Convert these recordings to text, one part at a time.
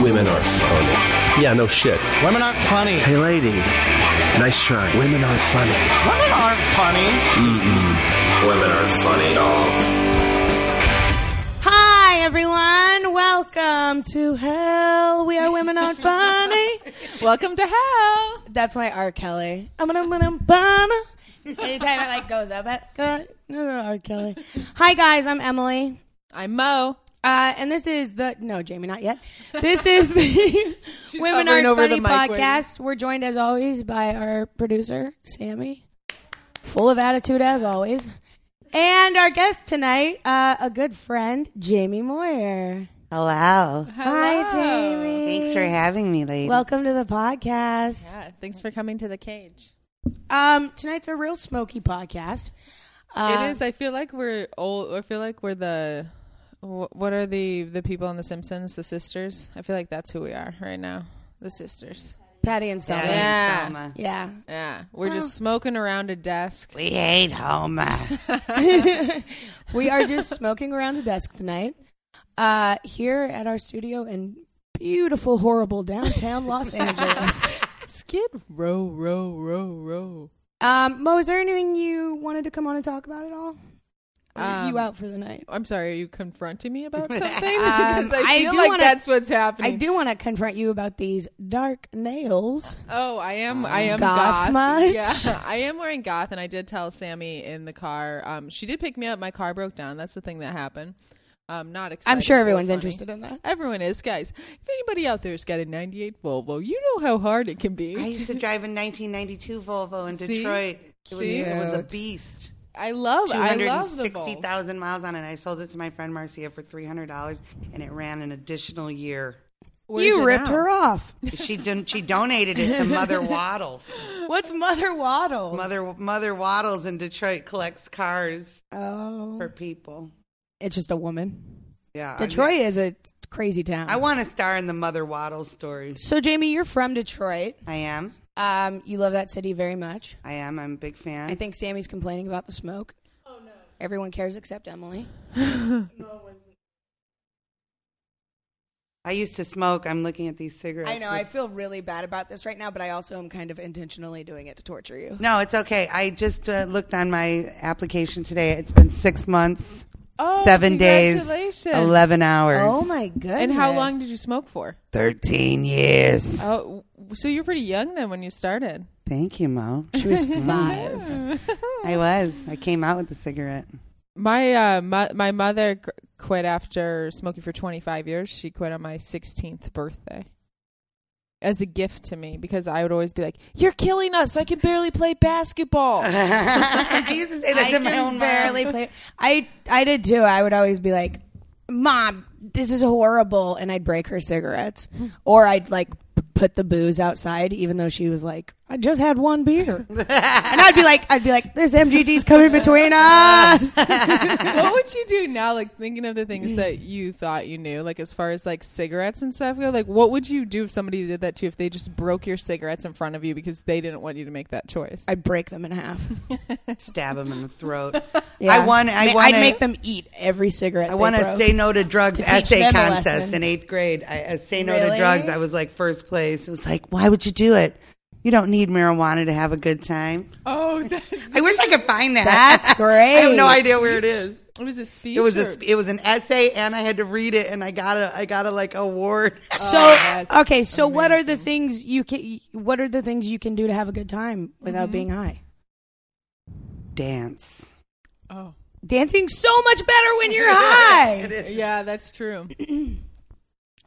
Women are funny. Yeah, no shit. Women aren't funny. Hey, lady. Nice try. Women aren't funny. Women aren't funny. Women are funny. Oh. Hi, everyone. Welcome to hell. We are women aren't funny. Welcome to hell. That's my R. Kelly. I'm gonna, gonna, gonna. Anytime it like goes up, at God, R. Kelly. Hi, guys. I'm Emily. I'm Mo. Uh, and this is the no, Jamie, not yet. This is the Women Aren't over Funny the mic waiting. podcast. We're joined as always by our producer Sammy, full of attitude as always, and our guest tonight, uh, a good friend, Jamie Moyer. Hello. Hi, Jamie. Thanks for having me, lady. Welcome to the podcast. Yeah, thanks for coming to the cage. Um, tonight's a real smoky podcast. Uh, it is. I feel like we're old. I feel like we're the. What are the the people on The Simpsons? The sisters. I feel like that's who we are right now. The sisters. Patty and Selma. Daddy Yeah. and Selma. Yeah. Yeah, we're just smoking around a desk. We hate Homer. we are just smoking around a desk tonight uh, here at our studio in beautiful, horrible downtown Los Angeles. Skid row, row, row, row. Um, Mo, is there anything you wanted to come on and talk about at all? Or are you Um, out for the night? I'm sorry. Are you confronting me about something? Um, because I I feel do like wanna- that's what's happening. I do want to confront you about these dark nails. Oh, I am. I am Goth goth. much? Yeah, I am wearing goth, and I did tell Sammy in the car. Um, she did pick me up. My car broke down. That's the thing that happened. Um, not excited. I'm sure everyone's interested in that. Everyone is, guys. If anybody out there's got a '98 Volvo, you know how hard it can be. I used to drive a 1992 Volvo in See? Detroit. It was, See? it was a beast. I love. I love the Volvo. 260,000 miles on it. I sold it to my friend Marcia for $300, and it ran an additional year. Where's you ripped now? her off. She didn't. She donated it to Mother Waddles. What's Mother Waddle? Mother Mother Waddles in Detroit collects cars Oh, for people. It's just a woman. Yeah, I- Detroit is a crazy town. I want to star in the Mother Waddles story. so, Jamie, you're from Detroit. I am. Um, you love that city very much. I am. I'm a big fan. I think Sammy's complaining about the smoke. Oh no! Everyone cares except Emily. I used to smoke. I'm looking at these cigarettes. I know. I feel really bad about this right now, but I also am kind of intentionally doing it to torture you. No, it's okay. I just uh, looked on my application today. It's been six months, Oh, seven days, congratulations. 11 hours. Oh my goodness! And how long did you smoke for? 13 years. Oh, so you're pretty young then when you started. Thank you, Mo. She was five. I was. I came out with a cigarette. My uh, mo- my mother qu- quit after smoking for 25 years. She quit on my 16th birthday. As a gift to me, because I would always be like, "You're killing us! I can barely play basketball." I used to say that I to my own barely mom. play. I I did too. I would always be like, "Mom, this is horrible," and I'd break her cigarettes, hmm. or I'd like p- put the booze outside, even though she was like, "I just had one beer," and I'd be like, "I'd be like, there's MGDs coming between us." what would you do now? Like thinking of the things that you thought you knew, like as far as like cigarettes and stuff go. Like, what would you do if somebody did that to you? If they just broke your cigarettes in front of you because they didn't want you to make that choice? I'd break them in half. Stab them in the throat. Yeah. I won. I Ma- won. I'd a- make them eat every cigarette. I they won a say no to drugs To teach essay contest in eighth grade. I, a say no to drugs. I was like first place. It was like, why would you do it? You don't need marijuana to have a good time. oh, that, I wish I could find that. That's great. I have no idea where it is. it was a speech. It was a, it was an essay, and I had to read it, and I got a I got a like award. So that's okay, so what are the things you can? What are the things you can do to have a good time without Mhm. being high? Dance. oh, dancing so much better when you're high. It is. yeah, that's true.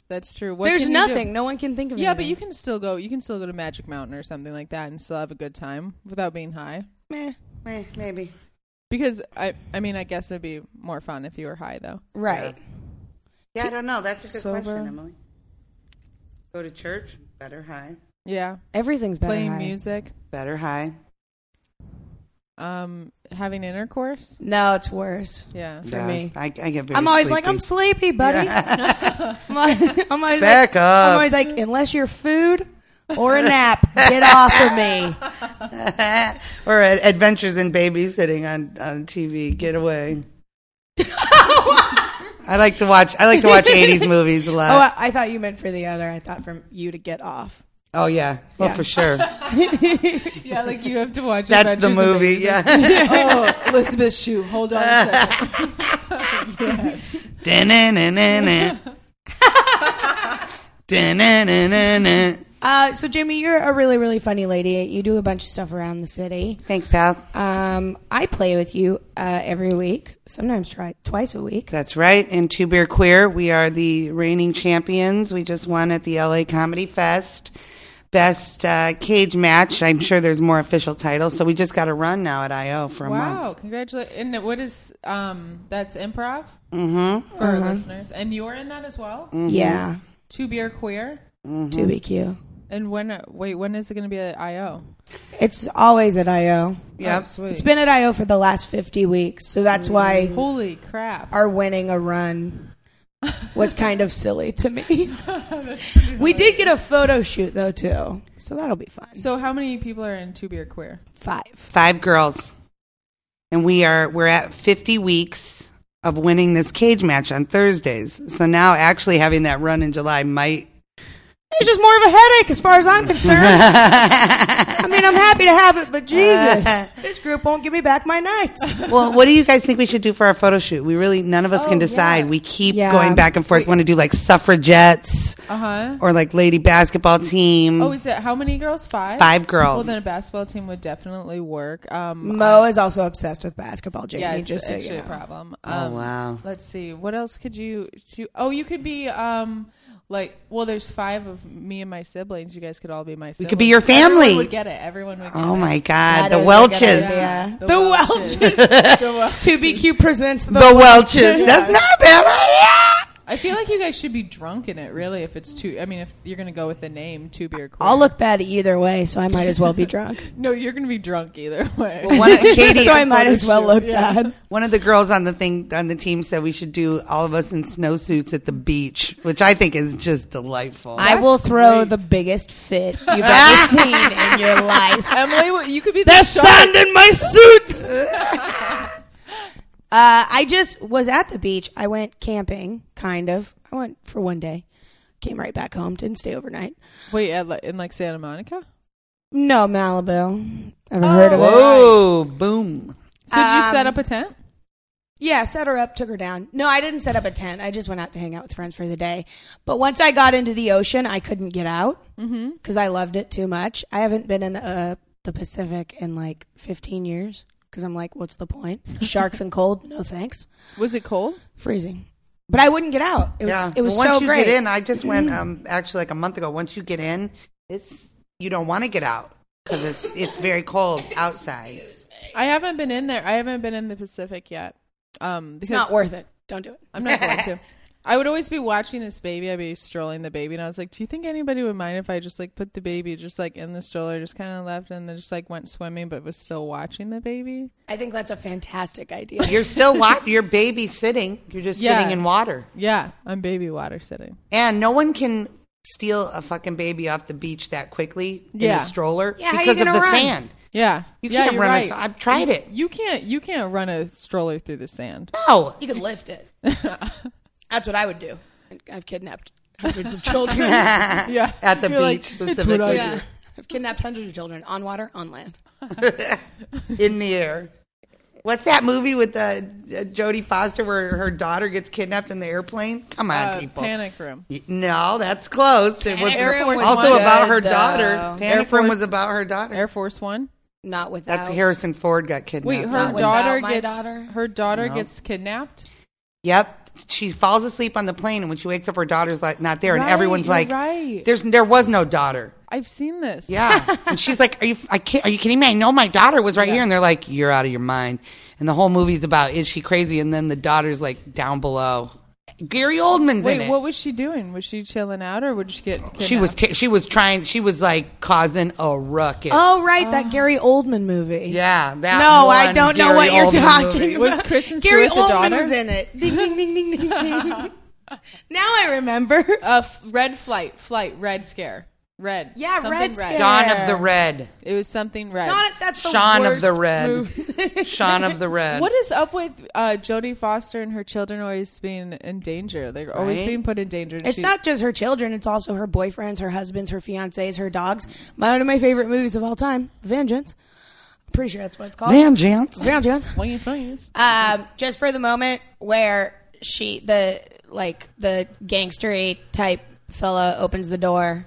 that's true. What There's can you do? nothing. No one can think of. Yeah, but anything. you can still go. You can still go to Magic Mountain or something like that and still have a good time without being high. Meh. Eh, maybe. Because I, I mean, I guess it'd be more fun if you were high, though. Right. Yeah, I don't know. That's a good Sober. question, Emily. Go to church. Better high. Yeah, Everything's better. playing high. music, Better high. Um, having intercourse. No, it's worse. Yeah, For Yeah, me. I, I get very. I'm always like. I'm sleepy, buddy. I'm always, I'm always Back like, up. I'm always like, unless you're food or a nap, get off of me. or Ad- Adventures in Babysitting on on TV. Get away. I like to watch. I like to watch '80s movies a Oh, lot. I, I thought you meant for the other. I thought from you to get off. Oh yeah, well Yeah. for sure. Yeah, like you have to watch. That's the movie. Yeah. oh, Elizabeth Shue. Hold on a second. yes. Uh, so Jamie, you're a really, really funny lady. You do a bunch of stuff around the city. Thanks, pal. Um, I play with you uh, every week, sometimes try twice a week. That's right. And Two Beer Queer, we are the reigning champions. We just won at the LA Comedy Fest. Best uh, cage match. I'm sure there's more official titles. So we just got a run now at IO for a month. Wow, congratulations! And what is um? That's improv Mm-hmm. for our listeners, and you're in that as well. Yeah, Two beer queer. Mm-hmm. to be cute. And when? Wait, when is it going to be at IO? It's always at IO. Yep. Oh. It's been at IO for the last 50 weeks, so that's why Holy crap! Are winning a run was kind of silly to me. we did get a photo shoot though too, so that'll be fun. So how many people are in two beer queer? Five. Five girls. And we are we're at 50 weeks of winning this cage match on Thursdays. So now actually having that run in July might It's just more of a headache as far as I'm concerned. I mean, I'm happy to have it, but Jesus, this group won't give me back my nights. Well, what do you guys think we should do for our photo shoot? We really none of us can Oh, decide. yeah. We keep Yeah. going back and forth. Want to do like suffragettes Uh huh. or like lady basketball team? Oh, is it how many girls? Five. Five girls. Well, then a basketball team would definitely work. Um, Mo is also obsessed with basketball, Jamie. yeah, it's just so actually you a know. problem. Oh, Um, wow. Let's see. What else could you? do? Oh, you could be um like. Well, there's five of me and my siblings. You guys could all be my. siblings. We could be your Everyone family. would get it. Everyone would. Get oh it. my God, That the is Welches. idea. The The Welches. Welches. The Wel- To be cute presents the, The Welches. That's not a bad idea. I feel like you guys should be drunk in it. Really, if it's two. I mean, if you're gonna go with the name two beer. Queer. I'll look bad either way, so I might as well be drunk. No, you're gonna be drunk either way. One of, Katie, so I might as well look Yeah. bad. one of the girls on the thing on the team said we should do all of us in snowsuits at the beach, which I think is just delightful. I will throw great. the biggest fit you've ever seen in your life. Emily, you could be the There's shark. sand in my suit. Uh, I just was at the beach. I went camping, kind of. I went for one day. Came right back home. Didn't stay overnight. Wait, at, li- in like Santa Monica? No, Malibu. Ever Oh. heard of it? Whoa, boom. So did you Um, set up a tent? Yeah, set her up, took her down. No, I didn't set up a tent. I just went out to hang out with friends for the day. But once I got into the ocean, I couldn't get out Mm-hmm. because I loved it too much. I haven't been in the uh, the Pacific in like 15 years because I'm like, what's the point? Sharks and cold? No thanks. Was it cold? Freezing. But I wouldn't get out. It was yeah. it was Well, once so you great. get in, I just went um actually like a month ago. Once you get in, it's you don't want to get out because it's it's very cold outside. I haven't been in there. I haven't been in the Pacific yet. Um, It's not worth it. Don't do it. I'm not going to. I would always be watching this baby. I'd be strolling the baby, and I was like, "Do you think anybody would mind if I just like put the baby just like in the stroller, just kind of left, and then just like went swimming, but was still watching the baby?" I think that's a fantastic idea. You're still wa- you're babysitting. You're just Yeah. sitting in water, Yeah, I'm baby water sitting. and no one can steal a fucking baby off the beach that quickly in Yeah. a stroller Yeah, because of the run? sand. Yeah, You yeah, can't you're run a right. st- I've tried You- it. You can't. You can't run a stroller through the sand. No, You can lift it. That's what I would do. I've kidnapped hundreds of children. Yeah, at the You're beach "It's what I specifically yeah. I've kidnapped hundreds of children on water, on land. in the air. What's that movie with uh, uh, Jodie Foster where her daughter gets kidnapped in the airplane? Come on, Uh, people. Panic room. No, that's close. It was Panic Room was also good, about her though. daughter. Air Panic Room Force- was about her daughter. Air Force One. Not without. That's Harrison Ford got kidnapped. Wait, her Not daughter gets daughter? her daughter No. gets kidnapped. Yep. She falls asleep on the plane, and when she wakes up, her daughter's like not there, and Right, everyone's like, right. "There's there was no daughter." I've seen this. Yeah, and she's like, "Are you? I can't, are you kidding me? I know my daughter was right here." And they're like, "You're out of your mind." And the whole movie's about is she crazy? And then the daughter's like down below. Gary Oldman's in Wait, it. what was she doing? Was she chilling out, or would she get? Kidnapped? she was t- she was trying. She was like causing a ruckus. Oh, right, that Gary Oldman movie. yeah. That No, I one don't know Gary what you're Oldman talking movie. about. Was Kristen Gary Stewart the Oldman daughter? was in it. Ding, ding, ding, ding, ding, ding. now I remember. Uh, f- red flight, flight, red scare, red. Yeah, Something Red Scare. Dawn of the Red. It was something red. Dawn, that's the Shaun of worst the Red. movie. Shaun of the Red. What is up with uh, Jodie Foster and her children always being in danger? They're always Right? being put in danger. It's She- not just her children; it's also her boyfriends, her husbands, her fiancés, her dogs. My, one of my favorite movies of all time, Vengeance. I'm pretty sure that's what it's called. Vengeance. Vengeance. Funny things. Um, just for the moment where she, the like the gangstery type fella, opens the door,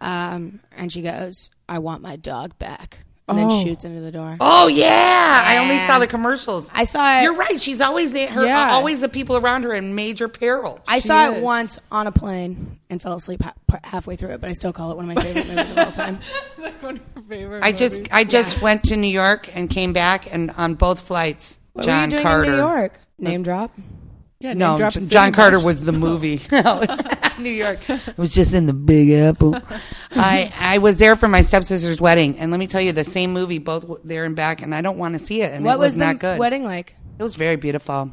um, and she goes, "I want my dog back," and then Oh. shoots into the door. Oh yeah. I only saw the commercials. I saw it. You're right. She's always the- her. Yeah. Always the people around her in major peril. I She saw is. it once on a plane and fell asleep ha- halfway through it, but I still call it one of my favorite movies of all time. like one of her favorite I just. I just went to New York and came back and on both flights. What John were you doing Carter. in New York? Name drop. Yeah, No, John Carter was the movie. New York. It was just in the Big Apple. I I was there for my stepsister's wedding, and let me tell you, the same movie, both there and back, and I don't want to see it. And What it was, was, not the good. wedding like? It was very beautiful.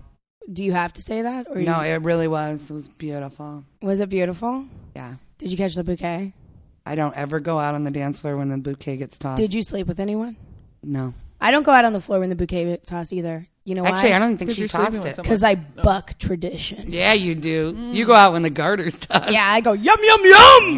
Do you have to say that, or No, you, it really was. It was beautiful. was it beautiful? Yeah. Did you catch the bouquet? I don't ever go out on the dance floor when the bouquet gets tossed. Did you sleep with anyone? No. I don't go out on the floor when the bouquet gets tossed either. You know Actually, why? I don't think she you're sleeping tossed it. Because I buck tradition. Yeah, you do. Mm. You go out when the garter's tossed. Yeah, I go yum yum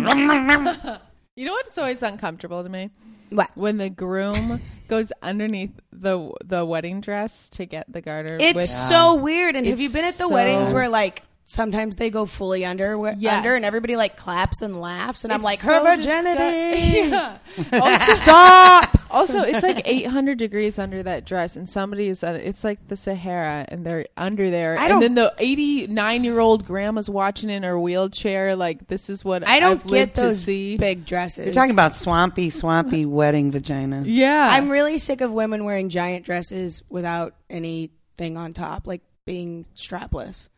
yum. You know what's always uncomfortable to me? What? When the groom goes underneath the the wedding dress to get the garter. It's with, so weird. And have you been at the so- weddings where like sometimes they go fully under where, Yes. under and everybody like claps and laughs and I'm It's like so her virginity. disgu- yeah. Also, Stop. Also, it's like 800 degrees under that dress, and somebody is at it's like the Sahara, and they're under there. I don't- and then the 89 year old grandma's watching in her wheelchair. Like this is what I don't I've lived get those to see. big dresses. You're talking about swampy, swampy wedding vagina. yeah, I'm really sick of women wearing giant dresses without anything on top, like being strapless.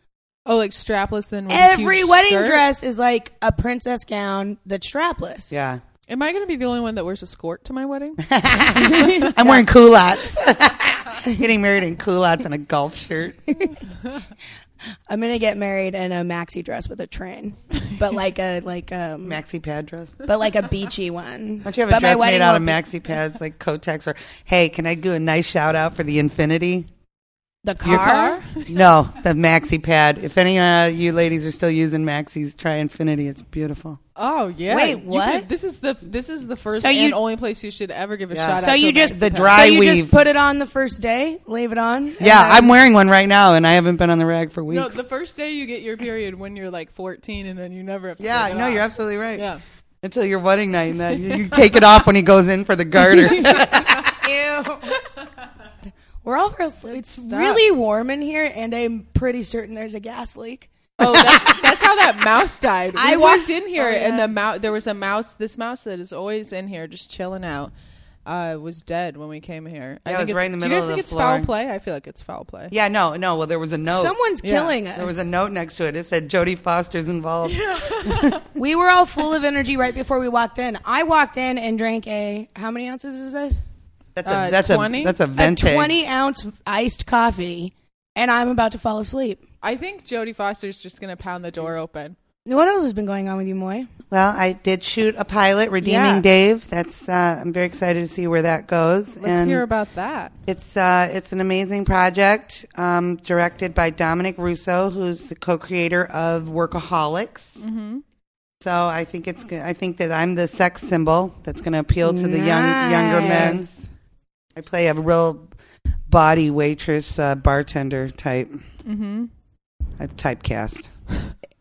oh like strapless. Then with a Every huge wedding skirt? dress is like a princess gown that's strapless. Yeah. Am I going to be the only one that wears a skirt to my wedding? I'm wearing culottes. Getting married in culottes and a golf shirt. I'm gonna get married in a maxi dress with a train, but like a like um, Maxi pad dress. but like a beachy one. Don't you have a but my dress wedding made out of won't be- maxi pads like Kotex or hey, can I do a nice shout out for the Infinity? The Your car. No, the maxi pad. If any uh, you ladies are still using maxis, try Infinity. It's beautiful. Oh yeah. Wait, You what? could- this is the this is the first So you- and only place you should ever give a Yeah. shout out. So to you just The dry so you weave. just put it on the first day, leave it on. and Yeah, then- I'm wearing one right now, and I haven't been on the rag for weeks. No, the first day you get your period when you're like 14, and then you never have to. yeah, take it no, off. you're absolutely right. Yeah. Until your wedding night, and then you, you take it off when he goes in for the garter. We're all real. Slow. It's Stop. really warm in here, and I'm pretty certain there's a gas leak. Oh, that's, that's how that mouse died. We I walked was- in here, oh, and the mouse. There was a mouse. This mouse that is always in here, just chilling out. Uh, was dead when we came here. I Yeah, it think was right in the it's- middle Do you of guys think the it's foul floor. play? I feel like it's foul play. yeah, no, no. Well, there was a note. Someone's Yeah. killing us. There was a note next to it. It said Jodie Foster's involved. we were all full of energy right before we walked in. I walked in and drank a. How many ounces is this? That's a Uh, that's 20? a that's a A 20 ounce iced coffee, and I'm about to fall asleep. I think Jodie Foster's just gonna pound the door open. What else has been going on with you, Moy? Well, I did shoot a pilot, Redeeming Yeah. Dave. That's uh, I'm very excited to see where that goes. Let's and hear about that. it's uh, it's an amazing project um, directed by Dominic Russo, who's the co-creator of Workaholics. Mm-hmm. So I think it's go- I think that I'm the sex symbol that's going to appeal to the young younger men. I play a real body waitress uh, bartender type. Mm-hmm. I've typecast.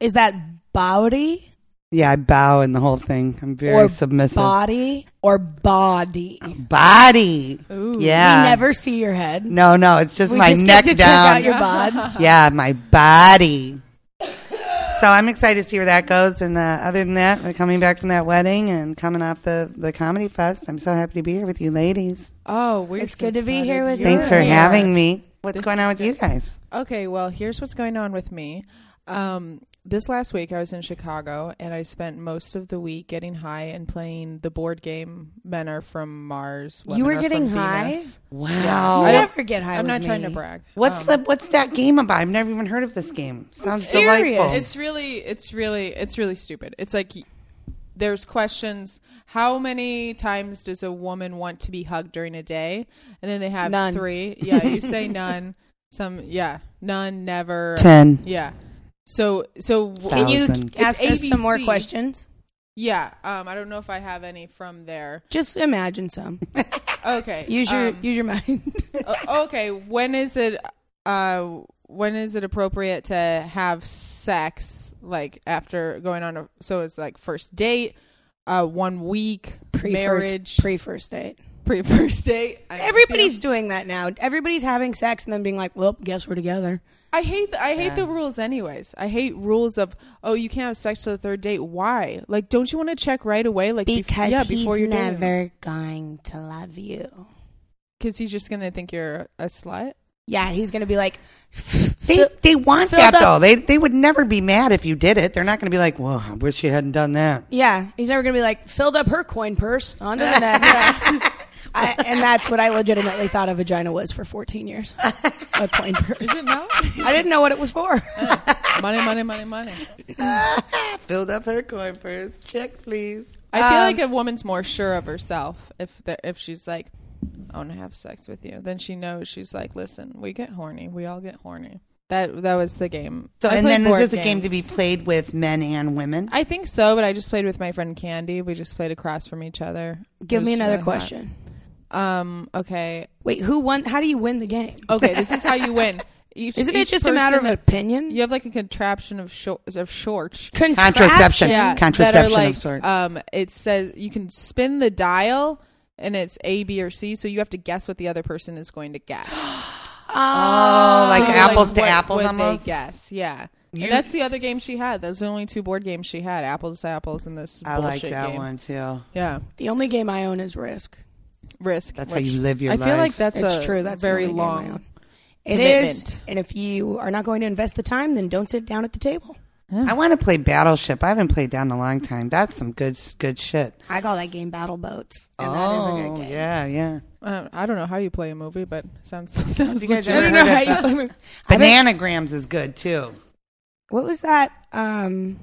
Is that body Yeah, I bow in the whole thing. I'm very or submissive. body or body? Body. Ooh. Yeah. We never see your head. No, no, it's just we my just neck get to down. check out your bod. yeah, my body. So I'm excited to see where that goes. And uh, other than that, we're coming back from that wedding and coming off the, the comedy fest. I'm so happy to be here with you ladies. Oh, we're It's so good to be here with you're. Thanks for Yeah. having me. What's This going on with you guys? Okay, well, here's what's going on with me. Um, this last week, I was in Chicago, and I spent most of the week getting high and playing the board game "Men Are from Mars." You were Are getting from high? Venus. Wow. You I never get high. I'm not trying to brag. What's Um, the what's that game about? I've never even heard of this game. Sounds delightful. It's really, it's really, it's really stupid. It's like there's questions. How many times does a woman want to be hugged during a day? And then they have None. three. Yeah, you say none. Some yeah, none, never. Ten. Yeah. So so Can you Can you ask us some more questions? yeah. Um, I don't know if I have any from there. Just imagine some. Okay. Use your um, use your mind. Okay, when is it? Uh, when is it appropriate to have sex? Like after going on a so it's like first date, uh, one week Pre marriage, pre first date. pre first date. I- Everybody's doing that now. Everybody's having sex and then being like, "Well, guess we're together." I hate the, I hate the rules anyways. I hate rules of oh you can't have sex till the third date. Why? Like don't you want to check right away? Like bef- Because yeah, he's before you're never going to love you. because he's just gonna think you're a slut. Yeah, he's gonna be like, They they want that up- though. They they would never be mad if you did it. They're not going to be like, "Well, I wish you hadn't done that." yeah, he's never gonna be like, filled up her coin purse onto the next. I, and that's what I legitimately thought a vagina was for 14 years. A coin purse. Is it now? I didn't know what it was for. money, money, money, money. Filled up her coin purse. Check, please. I feel Um, like a woman's more sure of herself if the, if she's like, I want to have sex with you. Then she knows she's like, listen, we get horny. We all get horny. That that was the game. So, I and played then is board this a game to be played with men and women? I think so, but I just played with my friend Candy. We just played across from each other. Give me another really hot. question. Um. Okay. Wait, who won? How do you win the game? Okay. this is how you win. Each, Isn't it each just a matter of opinion? You have like a contraption of short of shorts. Contraception. Yeah, Contraception like, of sorts. Um, it says you can spin the dial, and it's A, B, or C. So you have to guess what the other person is going to guess. oh, like So, apples to what apples would almost. They guess, yeah. You- and that's the other game she had. Those are the only two board games she had: apples to apples and this. I like bullshit that game. one too. Yeah, The only game I own is Risk. risk. That's how which you live your life. I life. feel like that's it's a true. That's the very only game I long. own. It is, commitment. and if you are not going to invest the time, then don't sit down at the table. I want to play Battleship. I haven't played that in a long time. That's some good good shit. I call that game Battle Boats, and oh, that is a good game. yeah, yeah. Uh, I don't know how you play a movie, but sounds sounds You guys I don't know how you play. I bet- Bananagrams is good too. What was that? Um,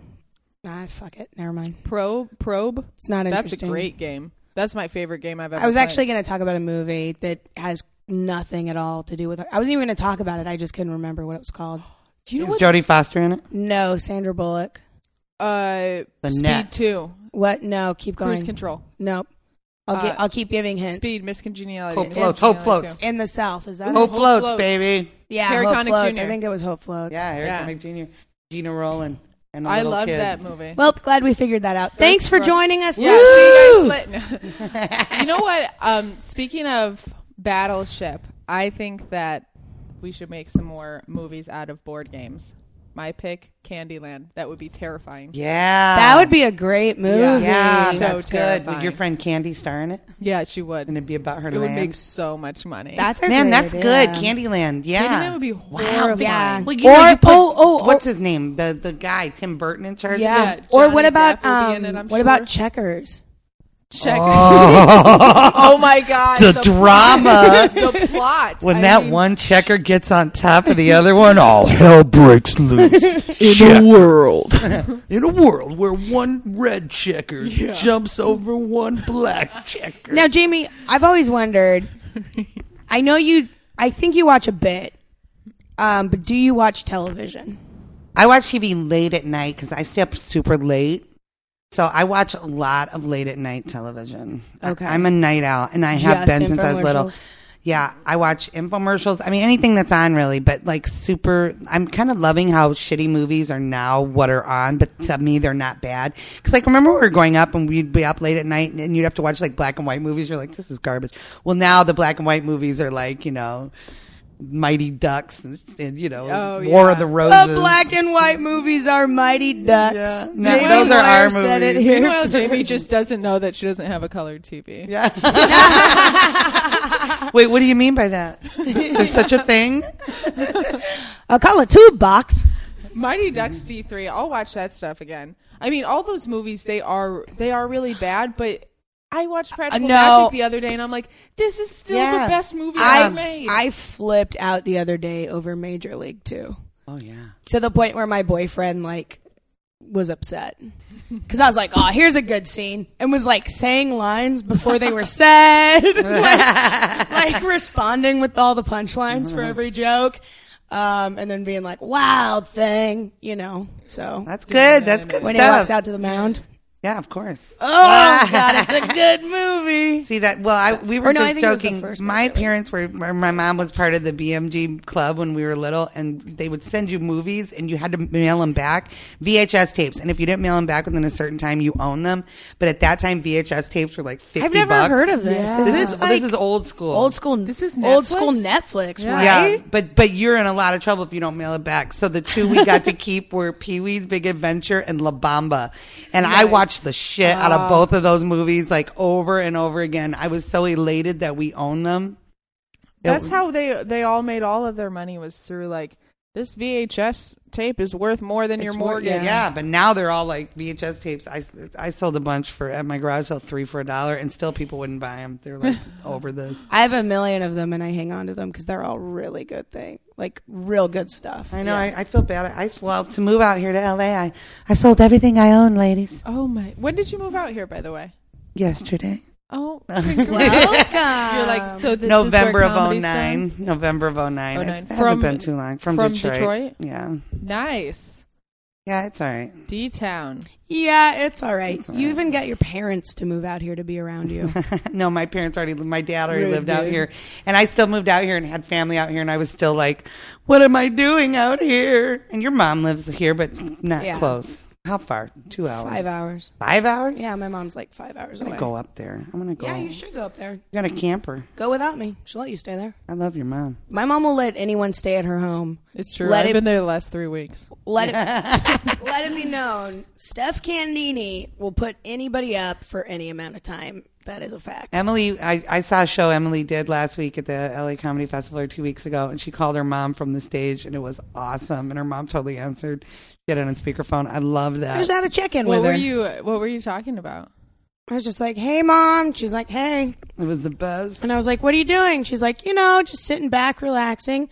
nah, fuck it. Never mind. Probe, probe. It's not That's a great game. That's my favorite game I've ever. I was played. actually going to talk about a movie that has nothing at all to do with it. I wasn't even going to talk about it. I just couldn't remember what it was called. Do you know Is what? Jodie Foster in it? No, Sandra Bullock. uh, The Speed Net. Two, What? No, keep going. Cruise Control, Nope. I'll, Uh, gi- I'll keep giving hints. Speed, Miss Congeniality, Hope floats, hope floats. In the South, is that Hope? Hope floats, Floats. baby. Yeah, Harry Hope Connick Floats. Jr.. I think it was Hope Floats. Yeah, Eric Yeah. Connick Jr., Gina Rowland, and a I little love kid. that movie. Well, glad we figured that out. Thanks for Brooks. joining us. Yeah, see you guys later. you know what? Um, speaking of Battleship, I think that we should make some more movies out of board games. My pick, Candyland. That would be terrifying. Yeah, That would be a great movie. Yeah, So that's good. Would terrifying. your friend Candy star in it? Yeah, she would. And it'd be about her it would land. make so much money. That's a Man, great that's idea. good. Candyland. Yeah. Candyland would be Wow. horrifying. Yeah. Well, you Or- know, you put, oh, oh, oh. what's his name? The the guy Tim Burton in charge. Yeah. Yeah, or Johnny what about Depp will be um, in it, I'm what sure. about Checkers? Check. oh my god, The drama. the plot. When I that mean, one checker gets on top of the other one, all hell breaks loose. in a world. In a world where one red checker jumps over one black checker. Now, Jamie, I've always wondered. I know you. I think you watch a bit, um, but do you watch television? I watch TV late at night because I stay up super late. So I watch a lot of late at night television. Okay. I'm a night owl, and I have Just been since I was little. Yeah, I watch infomercials. I mean, anything that's on really, but like super. I'm kind of loving how shitty movies are now what are on, but to me they're not bad. Because like remember we were growing up and we'd be up late at night and you'd have to watch like black and white movies. You're like, this is garbage. Well, now the black and white movies are like you know, Mighty Ducks and, and, you know, Oh, War yeah. of the Roses. The black and white movies are Mighty Ducks. Yeah. No, those are our Moyer said it movies. here Meanwhile, first. Jamie just doesn't know that she doesn't have a colored TV. Yeah. Wait, what do you mean by that? There's such a thing? I'll call it tube box. Mighty Ducks D three. I'll watch that stuff again. I mean, all those movies they are they are really bad, but I watched Practical Uh, no. Magic the other day, and I'm like, this is still Yeah. the best movie I ever made. I flipped out the other day over Major League Two Oh yeah. to the point where my boyfriend like was upset because I was like, "Oh, here's a good scene," and was like saying lines before they were said, like, like responding with all the punchlines for every joke, um, and then being like, "Wild thing," you know. So That's good. That's good when he walks out to the mound, Yeah, of course. oh god, it's a good movie. See that? Well, I we were Or no, I just think it was the joking. first My movie. parents were. My my mom was part of the BMG club when we were little, and they would send you movies, and you had to mail them back, VHS tapes. And if you didn't mail them back within a certain time, you own them. But at that time, VHS tapes were like fifty. I've never bucks. heard of this. Yeah. Is This this is like this is old school. old school? This is old school Netflix? Netflix, Yeah. right? Yeah, but but you're in a lot of trouble if you don't mail it back. So the two we got to keep were Pee Wee's Big Adventure and La Bamba, and I watched the shit out of oh. both of those movies like over and over again. I was so elated that we own them. That's It- how they they all made all of their money was through like this VHS tape is worth more than your mortgage. Yeah. but now they're all like VHS tapes. I, I sold a bunch for at my garage sale three for a dollar, and still people wouldn't buy them. They're like over this. I have a million of them, and I hang on to them because they're all really good thing, like real good stuff. I know. I, I feel bad. I well to move out here to LA. I I sold everything I own, ladies. Oh my! When did you move out here, by the way? Yesterday, Oh, Welcome. you're like so. This November is where of comedy's 09. November of 09. 09. It hasn't been too long. From, from Detroit. Detroit? Yeah. Nice, Yeah, it's all right. D town. yeah, it's all right. all You right. even got your parents to move out here to be around you. no, my parents already, my dad already Rude, lived out here. And I still moved out here and had family out here. And I was still like, what am I doing out here? And your mom lives here, but not Yeah. close. How far? Two hours. five hours. Five hours? Yeah, my mom's like five hours I'm away. going to go up there. I'm going to go. Yeah, you should go up there. You got a camper. Go without me. She'll let you stay there. I love your mom. My mom will let anyone stay at her home. It's true. Let I've it- been there the last three weeks. Let it let it be known. Steph Cannini will put anybody up for any amount of time. That is a fact. Emily, I, I saw a show Emily did last week at the LA Comedy Festival or two weeks ago, and she called her mom from the stage, and it was awesome. And her mom totally answered. She had it on speakerphone. I love I that. just had a check in What with were her. you? What were you talking about? I was just like, "Hey, mom." She's like, "Hey," It was the best. and I was like, "What are you doing?" She's like, "You know, just sitting back, relaxing,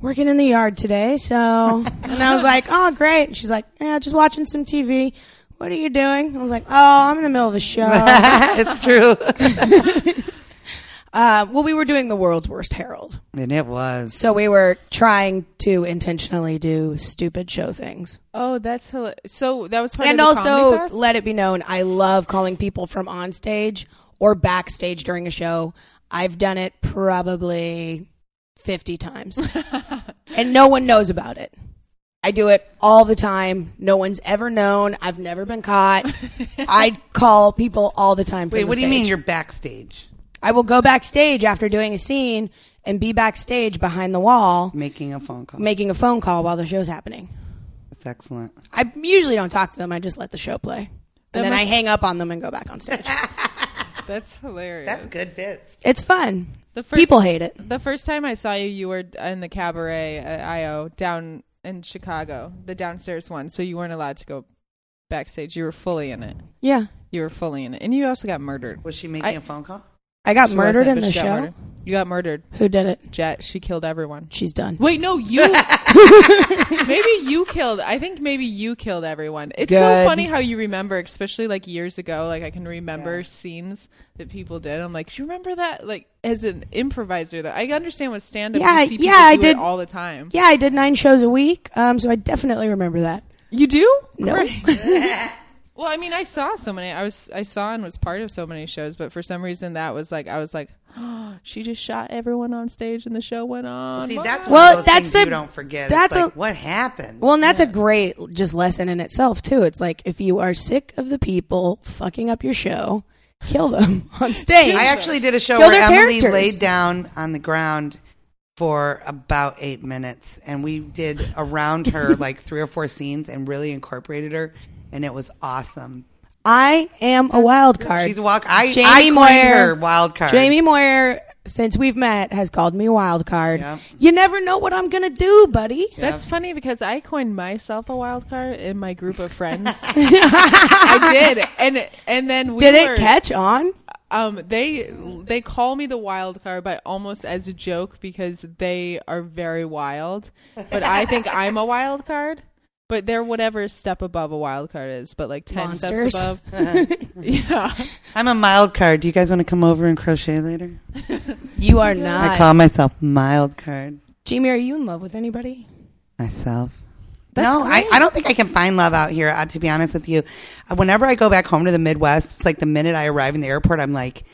working in the yard today." So, and I was like, "Oh, great." And she's like, "Yeah, just watching some TV." What are you doing? I was like, "Oh, I'm in the middle of a show." it's true. uh, well, we were doing the world's worst Herald, and it was. so we were trying to intentionally do stupid show things. Oh, that's hila- so. That was part and of the also let it be known i love calling people from on stage or backstage during a show. I've done it probably 50 times. And no one knows about it. I do it all the time. No one's ever known. I've never been caught. I call people all the time from Wait, the what do you mean you're backstage i will go backstage after doing a scene and be backstage behind the wall making a phone call? making a phone call while the show's happening That's excellent. I usually don't talk to them. I just let the show play. That And then I hang up on them and go back on stage. That's hilarious. That's good bits. it's fun. The first, People hate it. The first time I saw you, you were in the cabaret at IO down in Chicago, the downstairs one. So you weren't allowed to go backstage. You were fully in it. Yeah. You were fully in it, and you also got murdered. Was she making I- a phone call? I got She murdered wasn't, in but the she got show. murdered. You got murdered. Who did it? Jet. She killed everyone. She's done. Wait, no, you. maybe you killed. I think maybe you killed everyone. It's so Good. funny how you remember, especially like years ago. Like I can remember scenes that people did. I'm like, do you remember that? Like as an improviser, though, I understand what stand up. Yeah, you see yeah, I do did- it all the time. Yeah, I did nine shows a week. Um, so I definitely remember that. You do? No. Great. well, I mean, I saw so many. I was, I saw and was part of so many shows, but for some reason, that was like, I was like, oh, she just shot everyone on stage, and the show went on. See, Wow. that's Well, of those that's the, you the- don't forget. that's it's like, a- what happened? Well, and that's a great just lesson in itself too. It's like if you are sick of the people fucking up your show, kill them on stage. I actually did a show Kill where Emily characters. laid down on the ground for about eight minutes, and we did around her like three or four scenes and really incorporated her, and it was awesome. I am a wild card. She's a wild. I Jamie I coined Moyer- her wild card. Jamie Moyer, since we've met, has called me wild card. Yep. You never know what I'm gonna do, buddy. That's funny because I coined myself a wild card in my group of friends. I did, and and then we Did were, it catch on? Um, they they call me the wild card, but almost as a joke because they are very wild. But I think I'm a wild card. But they're whatever step above a wild card is, but like ten Monsters. steps above. yeah. I'm a mild card. Do you guys want to come over and crochet later? You are not. I call myself mild card Jamie, are you in love with anybody? myself. That's no, I. I don't think I can find love out here. Uh, to be honest with you, uh, whenever I go back home to the Midwest, it's like the minute I arrive in the airport, I'm like,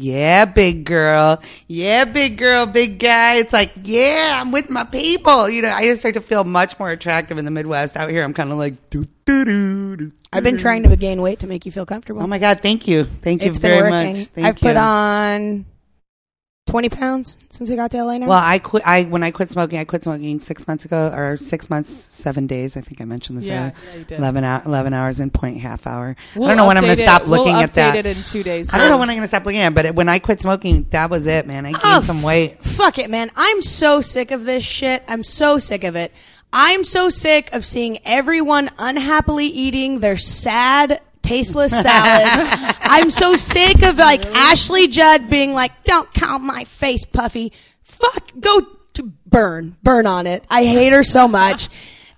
"Yeah, big girl, yeah, big girl, big guy." It's like, "Yeah, I'm with my people." You know, I just start to feel much more attractive in the Midwest. Out here, I'm kind of like, doo, doo, doo, doo, I've been trying to gain weight to make you feel comfortable. Oh my god, thank you, thank you it's been very working. much. Thank I've you. put on twenty pounds since I got to LA now. Well, I quit. I when I quit smoking, I quit smoking six months ago, or six months, seven days. I think I mentioned this Yeah, earlier. yeah, you did. 11, hou- 11 hours and point half hour. We'll I don't know when I'm going to stop it- we'll looking at update that. it in two days. I don't know when I'm going to stop looking at it, but it, when I quit smoking, that was it, man. I gained Oh, some weight. Fuck it, man. I'm so sick of this shit. I'm so sick of it. I'm so sick of seeing everyone unhappily eating their sad, tasteless salads. I'm so sick of like Ashley Judd being like, "Don't call my face puffy." Fuck, go to burn, burn on it. I hate her so much.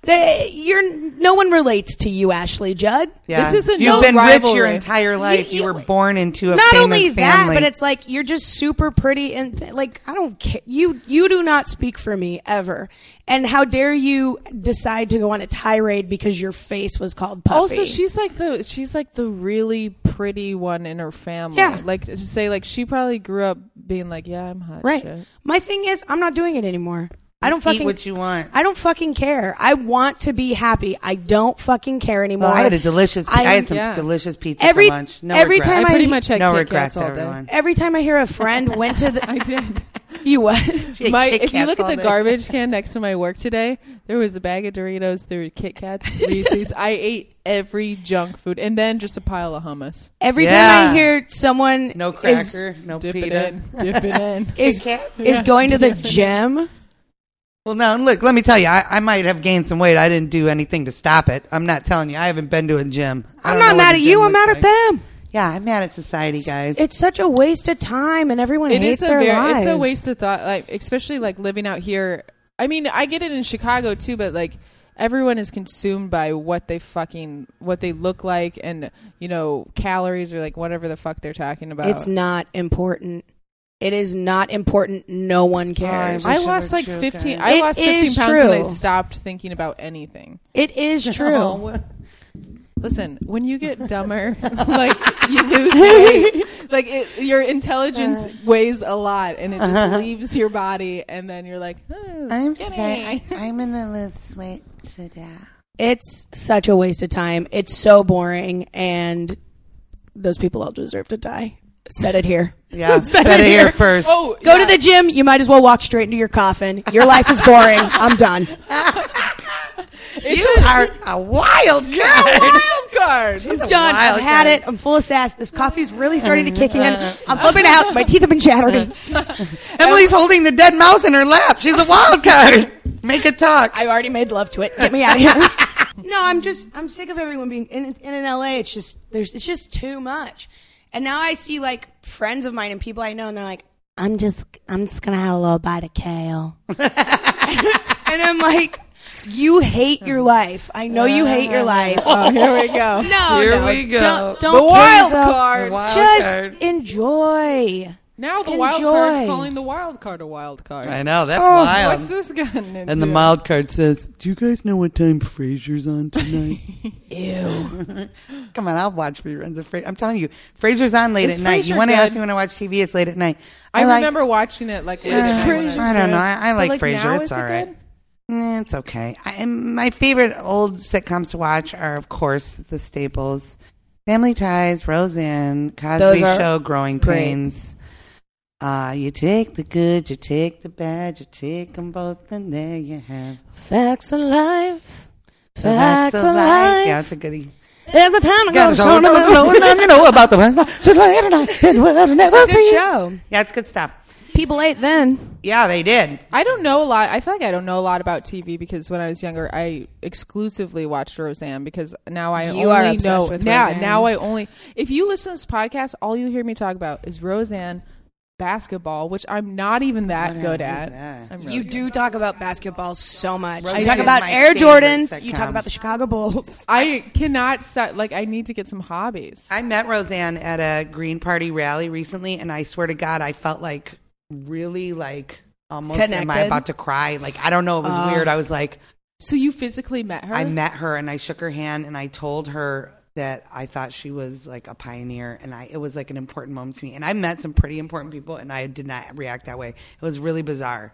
The, you're no one relates to you, Ashley Judd. Yeah. This is a You've no been rich your entire life. You, You- were born into a not famous only that, family. but it's like you're just super pretty and th- like I don't care. You you do not speak for me ever. And how dare you decide to go on a tirade because your face was called puffy? Also, she's like the she's like the really pretty one in her family. Yeah. Like to say like she probably grew up being like, yeah, I'm hot. right. Shit. My thing is, I'm not doing it anymore. I don't fucking Eat fucking. what you want. I don't fucking care. I want to be happy. I don't fucking care anymore. Well, I had a delicious. I, I- had some Yeah. delicious pizza Every- for lunch. No every regrets. time I pretty I- much had no Kit regrets, Kats all day. everyone. Every time I hear a friend went to the, I did. you what? My if you look at the day. garbage can next to my work today, there was a bag of Doritos, there were Kit Kats, Reese's. I ate every junk food, and then just a pile of hummus. Every time I hear someone no is cracker, no Dip pita. it in, dip it in. is, Kit Kat? is going to the gym. Well, now look. Let me tell you, I, I might have gained some weight. I didn't do anything to stop it. I'm not telling you. I haven't been to a gym. I I'm don't not know what mad at you. I'm mad like. at them. Yeah, I'm mad at society, guys. It's such a waste of time, and everyone It hates is a their very, lives. it's a waste of thought. Like especially like living out here. I mean, I get it in Chicago too, but like everyone is consumed by what they fucking what they look like, and you know calories or like whatever the fuck they're talking about. It's not important. It is not important. No one oh, cares. I I lost like true, fifteen. I It lost fifteen is pounds when I stopped thinking about anything. it is true. Oh, Listen, when you get dumber, like you lose weight, like it, your intelligence uh. weighs a lot, and it just uh-huh. leaves your body, and then you're like, oh, I'm skinny. sorry. I'm gonna lose weight today. It's such a waste of time. It's so boring, and those people all deserve to die. Said it here. Yeah, Said said it it here here. first. Oh, Go yeah. to the gym. You might as well walk straight into your coffin. Your life is boring. I'm done. It's you a, are a wild a card. wild card. She's a done. I've wild had card. it. I'm full of sass. This coffee's really starting to kick in. Uh-huh. I'm flipping out. My teeth have been chattering. Emily's holding the dead mouse in her lap. She's a wild card. Make it talk. I've already made love to it. Get me out of here. no, I'm just I'm sick of everyone being in in, in LA. It's just there's it's just too much. And now I see like friends of mine and people I know, and they're like, I'm just I'm just gonna have a little bite of kale. and I'm like, you hate your life. I know you hate your life. Oh, here we go. No, Here no, we go. Don't, don't the wild yourself. card. The wild Just card. enjoy. Now the wild Enjoy. card's calling the wild card a wild card. I know that's Oh, wild. What's this gotten into? and the mild card says, "Do you guys know what time Frasier's on tonight?" Ew. Come on, I'll watch reruns of Frasier. I'm telling you, Frasier's on late Is at night. You want to ask me when I watch TV? It's late at night. I, like- remember watching it like late Uh, at night when Frasier I don't know. I, I like, like, Frasier. now, It's is it all right. good? Eh, it's okay. I, and my favorite old sitcoms to watch are, of course, the staples: Family Ties, Roseanne, Cosby Show, Growing great. Pains. Uh, you take the good, you take the bad, you take them both, and there you have Facts of life. the Facts of life. Yeah, it's a goodie. There's a time to go. Gotta show no, no, no, you know about the so late at and we'll never It's a see good show. Yeah, it's good stuff. People ate then. Yeah, they did. I don't know a lot. I feel like I don't know a lot about TV because when I was younger, I exclusively watched Roseanne. Because now I You only are obsessed know with now. Roseanne. Now I only. If you listen to this podcast, all you hear me talk about is Roseanne, basketball, which I'm not even that What good at. that? Really You good. do talk about basketball so much. Roseanne You talk about Air Jordans. You talk about the Chicago Bulls. I cannot start. Like I need to get some hobbies. I met Roseanne at a Green Party rally recently, and I swear to God, I felt like really like almost am I about to cry? Like I don't know, it was Oh. weird. Uh, I was like, so you physically met her? I met her and I shook her hand and I told her that I thought she was like a pioneer and I it was like an important moment to me. And I met some pretty important people and I did not react that way. It was really bizarre.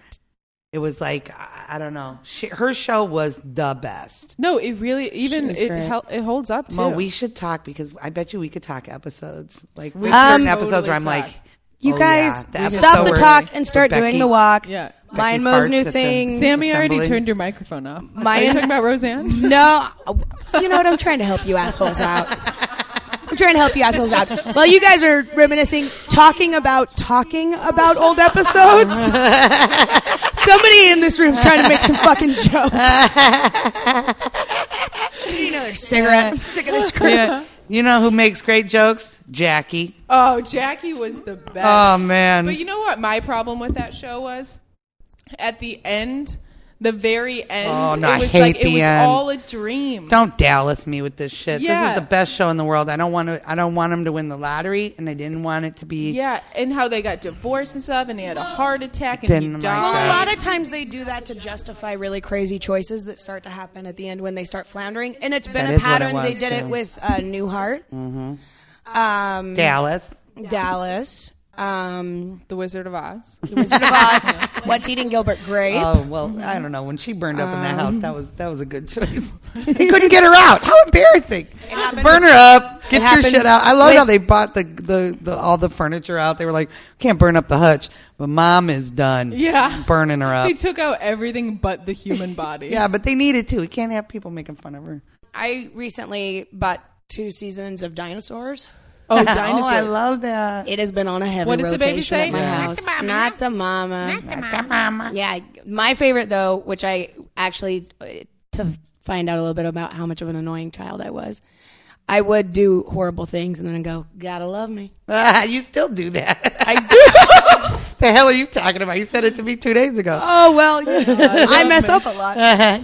It was like I, I don't know. She, her show was the best. No, it really even it hel- it holds up too. Well, we should talk because I bet you we could talk episodes. Like We there's Um, certain episodes totally where I'm talk. like, You oh, guys yeah, stop the talk and start where doing Becky- the walk. yeah. Mine Becky Mo's new at the- thing. Sammy already turned your microphone off. Mine- Are you talking about Roseanne? No, you know what? I'm trying to help you assholes out. I'm trying to help you assholes out. While you guys are reminiscing, talking about talking about old episodes. Somebody in this room's trying to make some fucking jokes. you need another cigarette. I'm sick of this crap. Yeah. You know who makes great jokes? Jackie. Oh, Jackie was the best. Oh man. But you know what my problem with that show was? At the end, the very end, Oh, no, it I was hate like it the was end. all a dream. Don't Dallas me with this shit. This Yeah. is the best show in the world. I don't want to. I don't want him to win the lottery, and I didn't want it to be. Yeah, and how they got divorced and stuff, and he had a heart attack and Didn't he like died. Well, a that. lot of times they do that to justify really crazy choices that start to happen at the end when they start floundering, and it's been That a is what it pattern. they was, did it too. with uh, Newhart, um, Dallas. Dallas, um, the Wizard of Oz. The Wizard of Oz, What's Eating Gilbert Grape. Oh well, I don't know. When she burned up in that Um, house, that was that was a good choice. he couldn't get her out. How embarrassing! Burn her up. Get your shit out. I love with- how they bought the, the the all the furniture out. They were like, can't burn up the hutch, but mom is done. Yeah. burning her up. They took out everything but the human body. Yeah, but they needed to. We can't have people making fun of her. I recently bought two seasons of Dinosaurs. Oh, Oh, dinosaur. I love that. It has been on a heavy What does the rotation baby say? at my Yeah. house. Not the mama. Not the mama. Yeah, my favorite though, which I actually uh, to find out a little bit about how much of an annoying child I was. I would do horrible things and then go, "Gotta love me." you still do that. I do. the hell are you talking about? You said it to me two days ago. oh well, you know, I mess up a lot.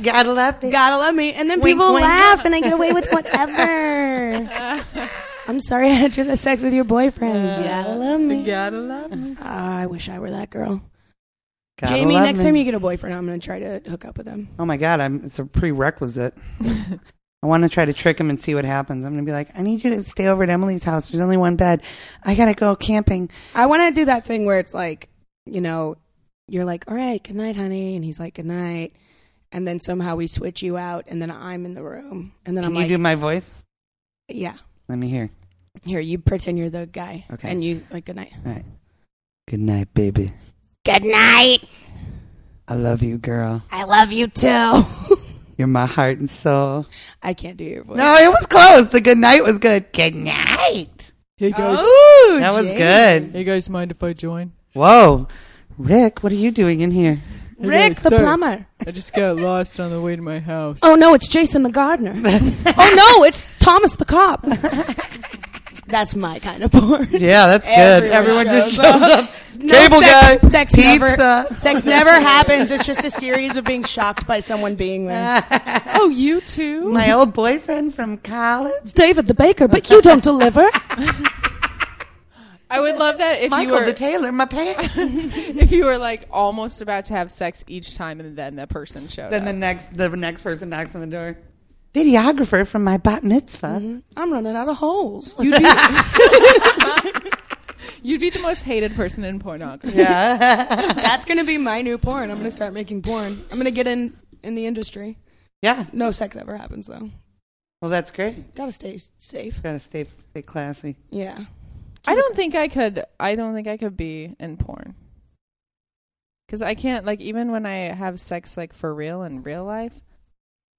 Gotta love it. Gotta love me, and then Wink, people wink. laugh, and I get away with whatever. I'm sorry I had to have sex with your boyfriend. Gotta love me. You gotta love me. Ah, I wish I were that girl. Gotta Jamie, love next me. time you get a boyfriend, I'm gonna try to hook up with him. Oh my god, I'm, it's a prerequisite. I want to try to trick him and see what happens. I'm gonna be like, I need you to stay over at Emily's house. There's only one bed. I gotta go camping. I want to do that thing where it's like, you know, you're like, all right, good night, honey. And he's like, good night. And then somehow we switch you out, and then I'm in the room. And then Can I'm you like, do my voice? yeah, Let me hear. here, you pretend you're the guy. Okay. And you, like, good night. All right. Good night, baby. Good night. I love you, girl. I love you too. You're my heart and soul. I can't do your voice. No, it was close. The good night was good. Good night. Hey guys. Oh, That was Jamie. good. Hey guys, mind if I join? Whoa. Rick, what are you doing in here? Hey Rick the sorry. plumber. I just got lost on the way to my house. Oh no, it's Jason the gardener. oh no, it's Thomas the cop. That's my kind of porn. Yeah, that's good. Everyone Everyone just shows shows up. No Cable sex, guy, sex pizza. never, sex never happens. It's just a series of being shocked by someone being there. Oh, you too? My old boyfriend from college. David the baker, but you don't deliver. I would love that if Michael you were the tailor, my pants. if you were like almost about to have sex each time, and then the person showed then up. the next the next person knocks on the door. Videographer from my bat mitzvah. Mm-hmm. I'm running out of holes. You'd be, you'd be the most hated person in pornography. Yeah. That's gonna be my new porn. I'm gonna start making porn. I'm gonna get in in the industry. yeah. No sex ever happens though. Well, that's great. Gotta stay safe. Gotta stay stay classy. Yeah. I don't think I could. I don't think I could be in porn. Because I can't like even when I have sex like for real in real life.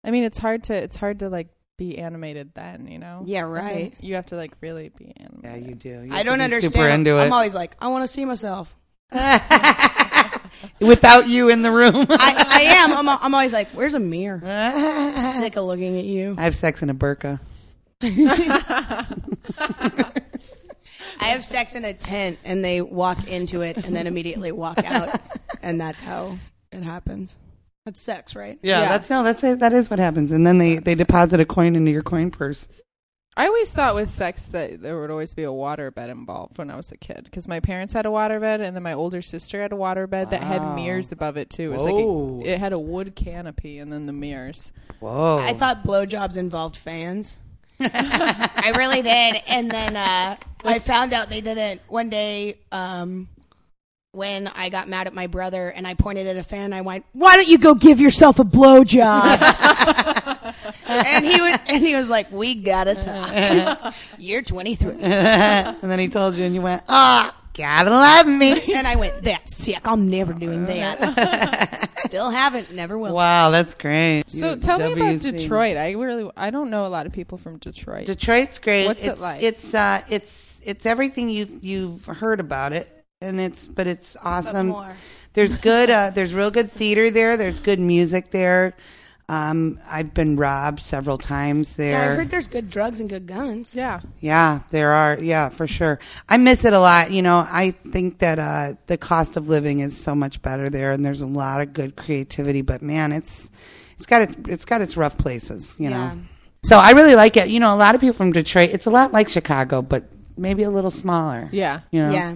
I mean, it's hard to it's hard to like be animated then, you know. Yeah, right. You have to like really be animated. Yeah, you do. You I don't understand. Super into I'm it. always like, I want to see myself. Without you in the room. I, I am. I'm, I'm always like, where's a mirror? Sick of looking at you. I have sex in a burqa. I I have sex in a tent, and they walk into it and then immediately walk out, and that's how it happens. That's sex, right? Yeah, Yeah. that's no, that's it. That is what happens, and then they they deposit a coin into your coin purse. I always thought with sex that there would always be a water bed involved when I was a kid because my parents had a water bed and then my older sister had a water bed that had mirrors above it too. It was Whoa. like a, it had a wood canopy and then the mirrors. Whoa! I thought blowjobs involved fans. I really did, and then uh, I found out they didn't. One day, um, when I got mad at my brother and I pointed at a fan, I went, "Why don't you go give yourself a blowjob?" and he was, and he was like, "We gotta talk. You're 23." and then he told you, and you went, "Ah, gotta love me." And I went, "That's sick. I'm never doing that. Still haven't. Never will." Wow, that's great. So You- tell me about Detroit. I really I don't know a lot of people from Detroit. Detroit's great. What's it it's, like? It's uh, it's it's everything you've you've heard about it, and it's but it's awesome. more. There's good. Uh, there's real good theater there. There's good music there. Um, I've been robbed several times there. Yeah, I heard there's good drugs and good guns. yeah. Yeah, there are. Yeah, for sure. I miss it a lot. You know, I think that uh, the cost of living is so much better there, and there's a lot of good creativity. But man, it's it's got its it's got its rough places. You know. Yeah. know. So I really like it. You know, a lot of people from Detroit. It's a lot like Chicago, but maybe a little smaller. Yeah. You know. Yeah.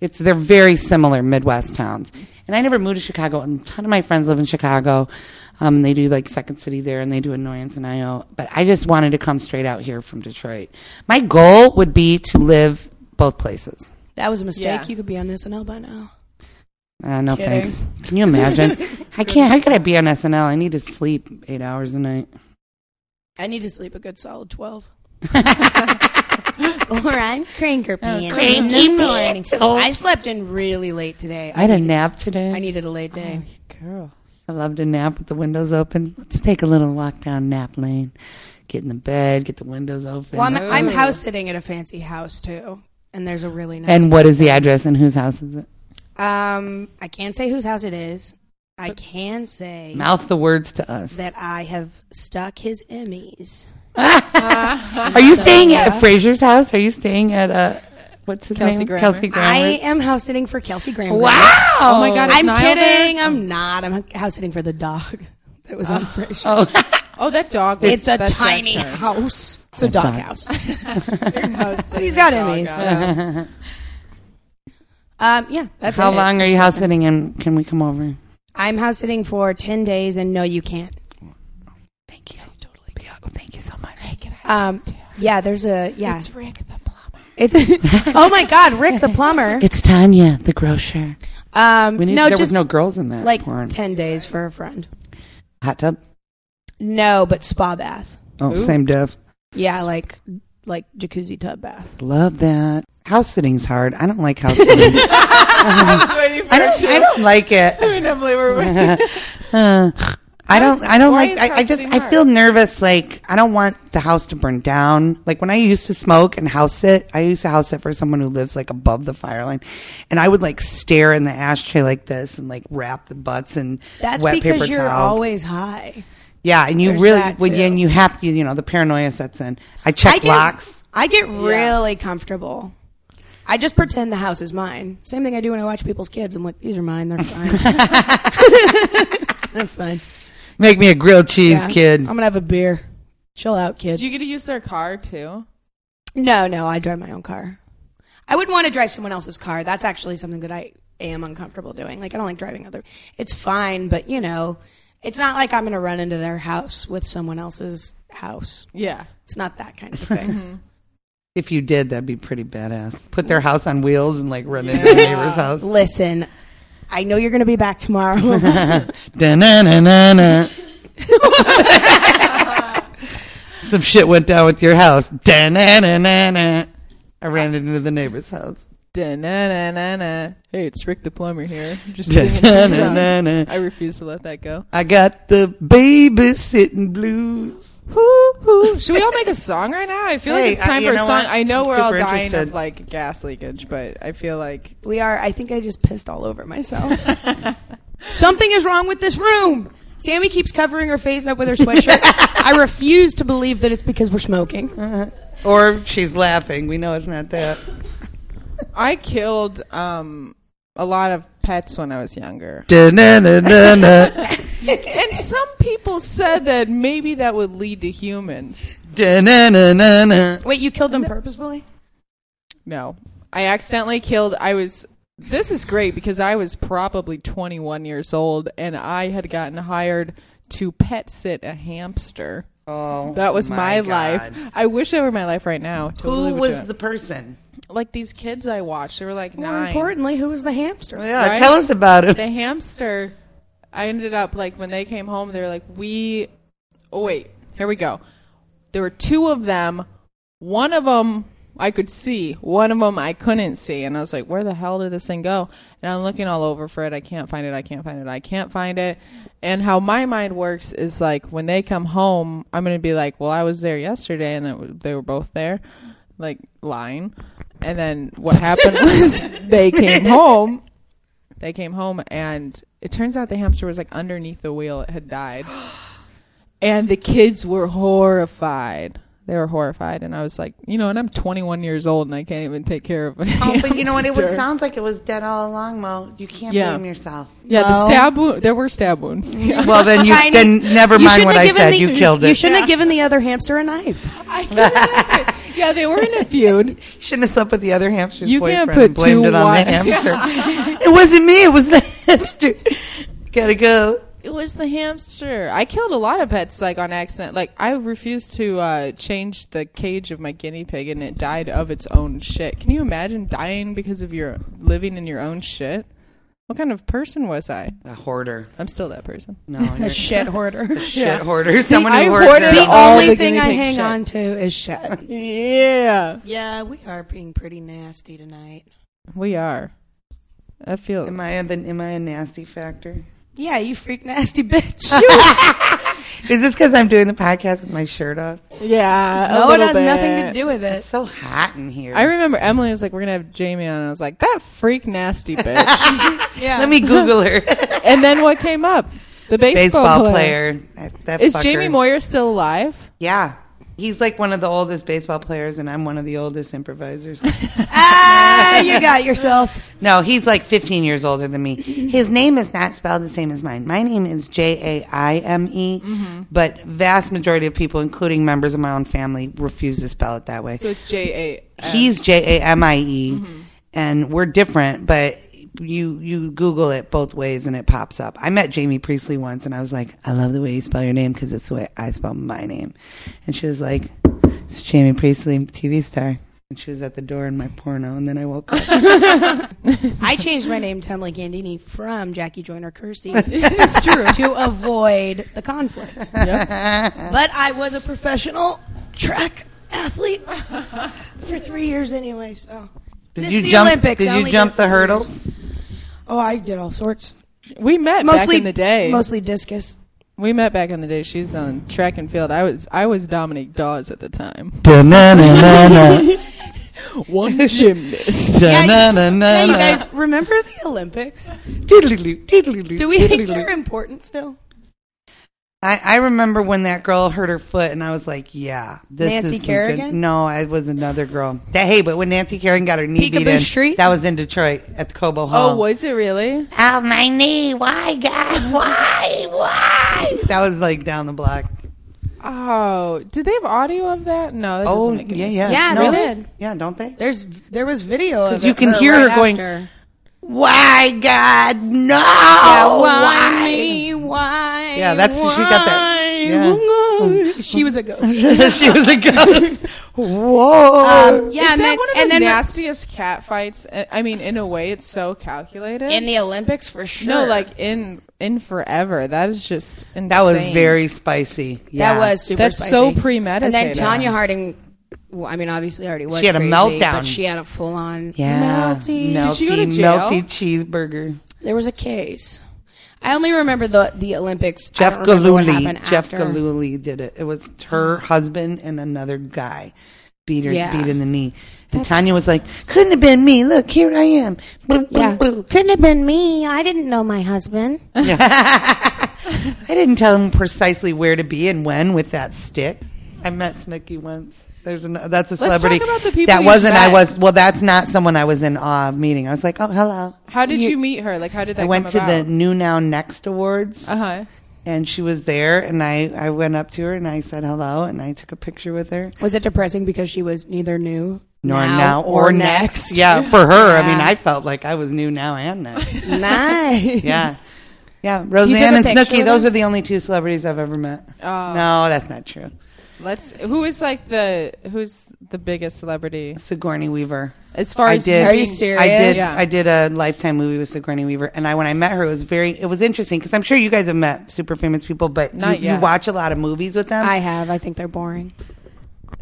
It's they're very similar Midwest towns. And I never moved to Chicago. And a ton of my friends live in Chicago. Um, they do like Second City there, and they do Annoyance and IO. But I just wanted to come straight out here from Detroit. My goal would be to live both places. That was a mistake. Yeah. You could be on SNL by now. Uh, no Kidding. thanks. Can you imagine? I can't. How could I be on SNL? I need to sleep eight hours a night. I need to sleep a good solid 12. or I'm cranker pan cranky in the morning. I slept in really late today. I had a nap today. I needed a late day. Girl. I love to nap with the windows open. Let's take a little walk down nap lane. Get in the bed. Get the windows open. Well, I'm, I'm house sitting at a fancy house too, and there's a really nice. and what is the address and whose house is it? Um, I can't say whose house it is. I can say Mouth the words to us. that I have stuck his Emmys. Are you staying at Frasier's house? Are you staying at uh, what's his Kelsey name? Grammer. Kelsey Grammer. I am house sitting for Kelsey Grammer. wow. Oh my God, I'm Niall kidding. there? I'm not. I'm house sitting for the dog that was on Frasier. Oh, Oh, that dog. was- It's a tiny house. It's a dog dog. house. House He's got Emmys. so. um, yeah, that's how it. long are you house sitting and can we come over? I'm house sitting for ten days, and no, you can't. Thank you. Totally. Thank you so much. Um, yeah, there's a yeah. It's Rick the plumber. It's oh my god, Rick the plumber. It's Tanya, the grocer. Um, We need, no, there just was no girls in that like porn. ten days for a friend. Hot tub. No, but spa bath. Oh, Ooh. same diff. Yeah, like like jacuzzi tub bath. Love that. House sitting's hard. I don't like house sitting. I was waiting for I don't. I don't like it. I mean, Emily, we're waiting. Uh, I don't. I don't like. I, I just. I feel nervous. Like I don't want the house to burn down. Like when I used to smoke and house sit, I used to house sit for someone who lives like above the fire line, and I would like stare in the ashtray like this and like wrap the butts and That's wet because paper you're towels. always high. yeah, and you there's really when too. and you have you you know the paranoia sets in. I check I get, locks. I get really comfortable. I just pretend the house is mine. Same thing I do when I watch people's kids. I'm like, these are mine. They're fine. They're fine. Make me a grilled cheese, Yeah. kid. I'm gonna have a beer. Chill out, kid. Do you get to use their car too? no, no, I drive my own car. I wouldn't want to drive someone else's car. That's actually something that I am uncomfortable doing. Like I don't like driving other. It's fine, but you know, it's not like I'm gonna run into their house with someone else's house. Yeah. It's not that kind of thing. Mm-hmm. If you did, that'd be pretty badass. Put their mm. house on wheels and like run into the neighbor's house. Listen, I know you're gonna be back tomorrow. Some shit went down with your house. Da-na-na-na-na. I ran into the neighbor's house. Da-na-na-na-na. Hey, it's Rick the plumber here. Just singing some song. I refuse to let that go. I got the babysitting blues. Hoo, hoo. Should we all make a song right now? I feel Hey, like it's time you for a song. what? I know I'm we're all dying interested. of like gas leakage, but I feel like we are. I think I just pissed all over myself. Something is wrong with this room. Sammy keeps covering her face up with her sweatshirt. I refuse to believe that it's because we're smoking. Or she's laughing. We know it's not that. I killed um, a lot of pets when I was younger. And some people said that maybe that would lead to humans. Da-na-na-na-na. Wait, you killed them purposefully? No. I accidentally killed I was this is great because I was probably 21 years old and I had gotten hired to pet sit a hamster. Oh, That was my, God. life. I wish that were my life right now. Totally Who would was it. the person? like these kids I watched? They were like More nine. importantly, who was the hamster? Yeah, Right? tell us about it. the hamster i ended up like when they came home they were like we oh wait here we go. There were two of them. One of them i could see. One of them i couldn't see. And i was like where the hell did this thing go? And i'm looking all over for it. I can't find it. I can't find it. I can't find it. And how my mind works is like when they come home i'm gonna be like well i was there yesterday and it, they were both there like lying. And then what happened was they came home. They came home and it turns out the hamster was like underneath the wheel it had died and the kids were horrified they were horrified and i was like you know and i'm 21 years old and i can't even take care of a Oh, but you know what? It was, sounds like it was dead all along, Mo. You can't Yeah. blame yourself. yeah the stab wound there were stab wounds yeah. Well, then you Tiny- then never mind what I said. the- you killed it. You shouldn't have given the other hamster a knife. I- yeah they were in a feud Shouldn't have slept with the other hamster's You boyfriend can't put and blamed two it on wi- the hamster. it wasn't me. It was the hamster. Gotta go. It was the hamster. I killed a lot of pets like on accident. Like I refused to uh, change the cage of my guinea pig, and it died of its own shit. Can you imagine dying because of your living in your own shit? What kind of person was I? A hoarder. I'm still that person. No, A you're shit hoarder. A shit hoarder. Someone I who hoards hoarded it The all. all only the thing I hang shit. on to is shit. Yeah, Yeah, we are being pretty nasty tonight. we are. I feel. Am I, the, am I a nasty factor? Yeah, you freak nasty bitch. Is this because I'm doing the podcast with my shirt off? Yeah, a no, it has bit. nothing to do with it. It's so hot in here. I remember Emily was like, "We're gonna have Jamie on," and I was like, "That freak nasty bitch." Yeah. Let me Google her. and then what came up? The baseball, Baseball player. player. That, that Is fucker. Jamie Moyer still alive? Yeah. He's like one of the oldest baseball players, and I'm one of the oldest improvisers. ah, you got yourself. no, he's like 15 years older than me. His name is not spelled the same as mine. My name is J A I M E, Mm-hmm. but vast majority of people, including members of my own family, refuse to spell it that way. So it's J A. He's J A M I E, Mm-hmm. and we're different, but you you Google it both ways and it pops up. I met Jaime Pressly once, and I was like, I love the way you spell your name because it's the way I spell my name. And she was like, It's Jaime Pressly, TV star. And she was at the door in my porno, and then I woke up. I changed my name to Emily Gandini from Jackie Joyner Kersee it's true. to avoid the conflict. Yep. But I was a professional track athlete for three years anyway. So Did you jump? Olympics. Did you jump did it the hurdles? years. Oh, I did all sorts. We met Mostly back in the day. Mostly discus. we met back in the day. She's on track and field. I was I was Dominique Dawes at the time. One gymnast. Yeah, you Da-na-na-na-na. guys remember the Olympics? Diddly-loo, diddly-loo, Do we think diddly-loo. they're important still? I, I remember when that girl hurt her foot, and I was like, "Yeah, this Nancy is some good- Kerrigan? No, it was another girl. That, hey, but when Nancy Kerrigan got her knee beat Picabo in, Street? that was in Detroit at the Cobo Hall. Oh, was it really? Oh, my knee! Why, God? Why? Why? That was like down the block. Oh, did they have audio of that? No, that doesn't Oh, make any yeah, yeah, sense. Yeah, No, they did. Yeah, don't they? There's there was video of 'Cause you can hear her right going, after. Why, God? No! Yeah, why, why? me? Why? Yeah, that's- she got that- yeah. She was a ghost. she was a ghost. Whoa! Um, yeah, Is and that then, one of and the then nastiest cat fights? I I mean, in a way, it's so calculated. in the Olympics for sure. no, like in in forever. That is just insane. that was very spicy. Yeah. that was super. That's spicy. so And then Tonya Harding. Well, I mean, obviously, already was. She had a meltdown. but she had a full on Yeah, melty. melty, Did she go to jail? melty cheeseburger. There was a case. I only remember the the Olympics. Jeff don't remember what Gillooly. Jeff. Gillooly did it. It was her husband and another guy beat her Yeah. beat in the knee. And That's- Tonya was like, "Couldn't have been me. Look, here I am." Boop, Yeah, boop. couldn't have been me. I didn't know my husband. I didn't tell him precisely where to be and when with that stick. I met Snooki once. There's an, that's a talk celebrity about the people that wasn't. I was well. That's not someone I was in awe of meeting. I was like, oh, hello. How did you, meet her? Like, how did that I went come to about? the New Now Next Awards, Uh huh. and she was there, and I I went up to her and I said hello, and I took a picture with her. Was it depressing because she was neither new Nor now, now, or, next. Yeah, for her. I mean, I felt like I was new now and next. nice. Yeah. Yeah, You took Roseanne and picture Snooki, those are the only two celebrities I've ever met. Oh. No, that's not true. Let's. Who is like the who's the biggest celebrity Sigourney Weaver. as far I as did. Are you being- serious? I did. Yeah. I did a lifetime movie with Sigourney Weaver, and I when I met her, it was very. It was interesting because I'm sure you guys have met super famous people, but Not you, you yet. watch a lot of movies with them. I have. I think they're boring.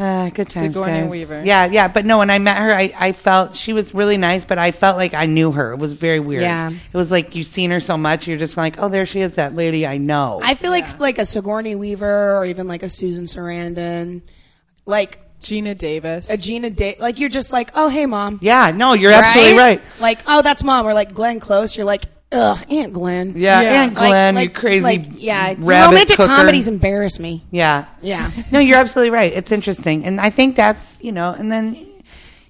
Ah, good times, Sigourney guys. Weaver. Yeah, yeah. But no, when I met her, I, I felt she was really nice, but I felt like I knew her. It was very weird. Yeah. It was like you've seen her so much, you're just like, oh, there she is, that lady I know. I feel like like a Sigourney Weaver or even like a Susan Sarandon, like Geena Davis. a Gina Day. Like you're just like, oh hey mom, yeah, no, you're absolutely right. Like oh that's mom. Or like Glenn Close. You're like ugh Aunt Glenn. Yeah, Yeah. Aunt Like- Glenn, like- you crazy Like, yeah, rabbit romantic cooker. comedies embarrass me. Yeah. Yeah, No, you're absolutely right. It's interesting, and I think that's you know, and then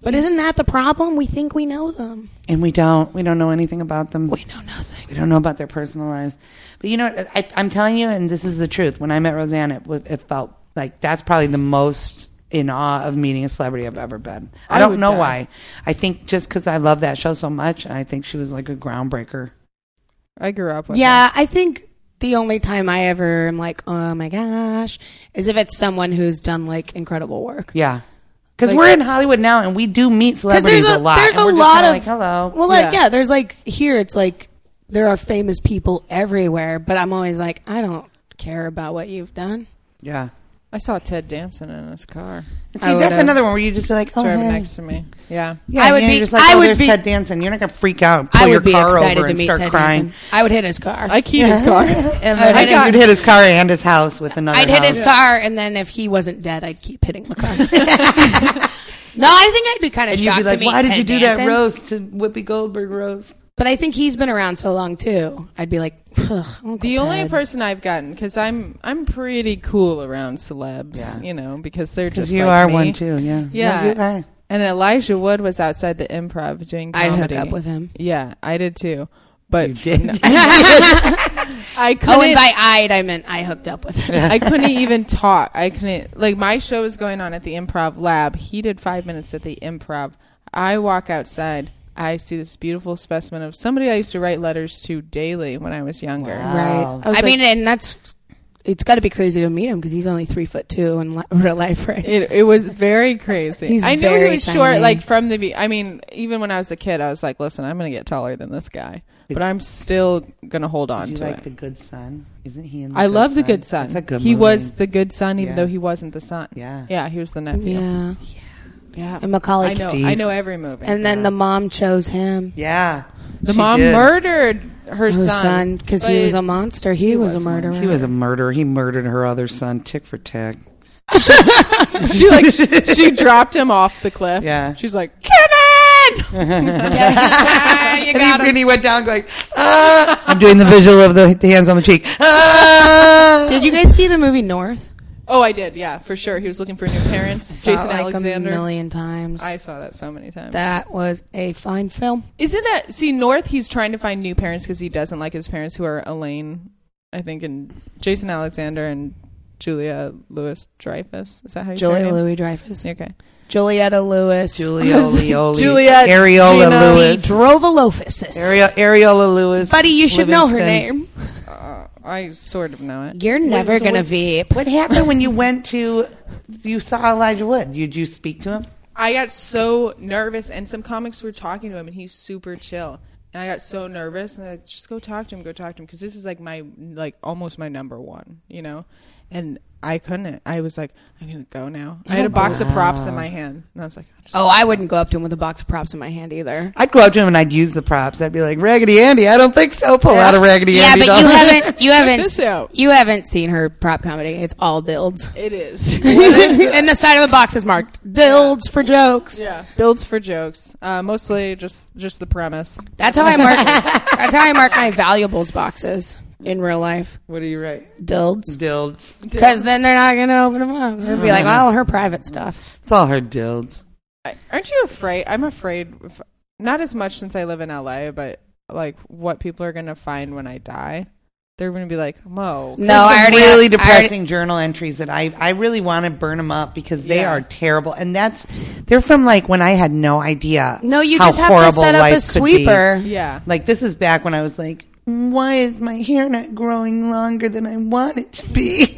but isn't that the problem? We think we know them. and we don't we don't know anything about them. We know nothing. We don't know about their personal lives. But you know, what? I, I'm telling you, and this is the truth. When I met Roseanne, it, was, it felt like that's probably the most in awe of meeting a celebrity I've ever been. I, I don't would know die. why. I think just because I love that show so much, and I think she was like a groundbreaker. I grew up with. Yeah, I think the only time I ever am like, oh my gosh, is if it's someone who's done like incredible work. Yeah. Because Like- we're in Hollywood now, and we do meet celebrities a, a, lot. there's and a we're lot kinda like hello. Well, like Yeah. yeah. there's like here it's like there are famous people everywhere, but I'm always like I don't care about what you've done. yeah. I saw Ted Danson in his car And I see, that's another one where you just be like, oh, driving hey. next to me. Yeah. Yeah, I would and be- You're just like, I oh, would there's be- Ted Danson. You're not gonna freak out, pull I would be car excited over to and meet start Ted crying. Danson. I would hit his car. I keyed his car. And then I got- you'd hit his car and his house with another. I'd hit his house. car, and then if he wasn't dead, I'd keep hitting the car. no, I think I'd be kind of And you'd shocked be like, to meet why did you do Danson. that roast to Whoopi Goldberg roast? But I think he's been around so long too. I'd be like, Ugh, Uncle The only Ted. person I've gotten because I'm I'm pretty cool around celebs, Yeah. you know, because they're just you like are me. one too, yeah. Yeah. you are. And Elijah Wood was outside the improv doing I hooked up with him. Yeah, I did too. But You did. no. I couldn't. Oh, and by I'd I meant I hooked up with him. I couldn't even talk. I couldn't like my show was going on at the improv lab. He did five minutes at the improv. I walk outside. I see this beautiful specimen of somebody I used to write letters to daily when I was younger. Wow. Right. I was I, mean, and that's it's got to be crazy to meet him because he's only three foot two in li- real life, right? It it was very crazy. He's I knew he very was short, like from the. be- I mean, even when I was a kid, I was like, "Listen, I'm going to get taller than this guy," but I'm still going to hold on you to like it. the good son? Isn't he in the I good love the good son. That's a good he movie. was the good son, even Yeah. though he wasn't the son. Yeah. yeah, he was the nephew. yeah. Yeah, And Macaulay. I know. Deep. I know every movie. And then the mom chose him, Yeah. the She mom did. murdered her, her son, because he was a monster. He, he was, was a a murderer. He was a murderer. He murdered her other son, tick for tick. she like she dropped him off the cliff. Yeah. she's like Kevin. Yeah, you And he, him. and he went down going, ah! I'm doing the visual of the, the hands on the cheek. Ah! Did you guys see the movie North? Oh, I did. Yeah, for sure. He was looking for new parents. Saw it Jason like Alexander. a million times. I saw that so many times. that was a fine film. Isn't that see North? He's trying to find new parents because he doesn't like his parents who are Elaine, I think, and Jason Alexander and Julia Louis Dreyfus. Is that how you say her Julia name? Louis Dreyfus, Okay. Julietta Lewis, Julia Leoli. Juliet Areola Gina Lewis. Drovolophysis. Areola, Areola Lewis. Buddy, you should know her name. I sort of know it. You're never What- gonna what- vape. What happened when you went to, you saw Elijah Wood? Did you speak to him? I got so nervous, and some comics were talking to him, and he's super chill. And I got so nervous, and they're like, just go talk to him, go talk to him, because this is like my like almost my number one, you know. And I couldn't. I was like, I'm gonna go now. I had a box of props in my hand, and I was like, I'll just Oh, I wouldn't go up to him with a box of props in my hand either. I'd go up to him and I'd use the props. I'd be like, Raggedy Andy, I don't think so. Pull out a Raggedy Yeah, Andy. but doll. you haven't you haven't you haven't seen her prop comedy. It's all builds. It is. and the side of the box is marked builds for jokes. yeah, builds for jokes. Uh, mostly just just the premise. That's how I mark. that's how I mark my valuables boxes. In real life. What do you write? Dilds. Dilds. Because then they're not going to open them up. They'll be like, uh-huh. well, her private stuff. It's all her dilds. Aren't you afraid? I'm afraid, of, not as much since I live in LA, but like what people are going to find when I die. They're going to be like, Mo. No, I already really I already- depressing journal entries that I I really want to burn them up because they Yeah. are terrible, and that's they're from like when I had no idea. No, you how just have to set up a life could be. sweeper. Yeah. Like this is back when I was like, why is my hair not growing longer than I want it to be?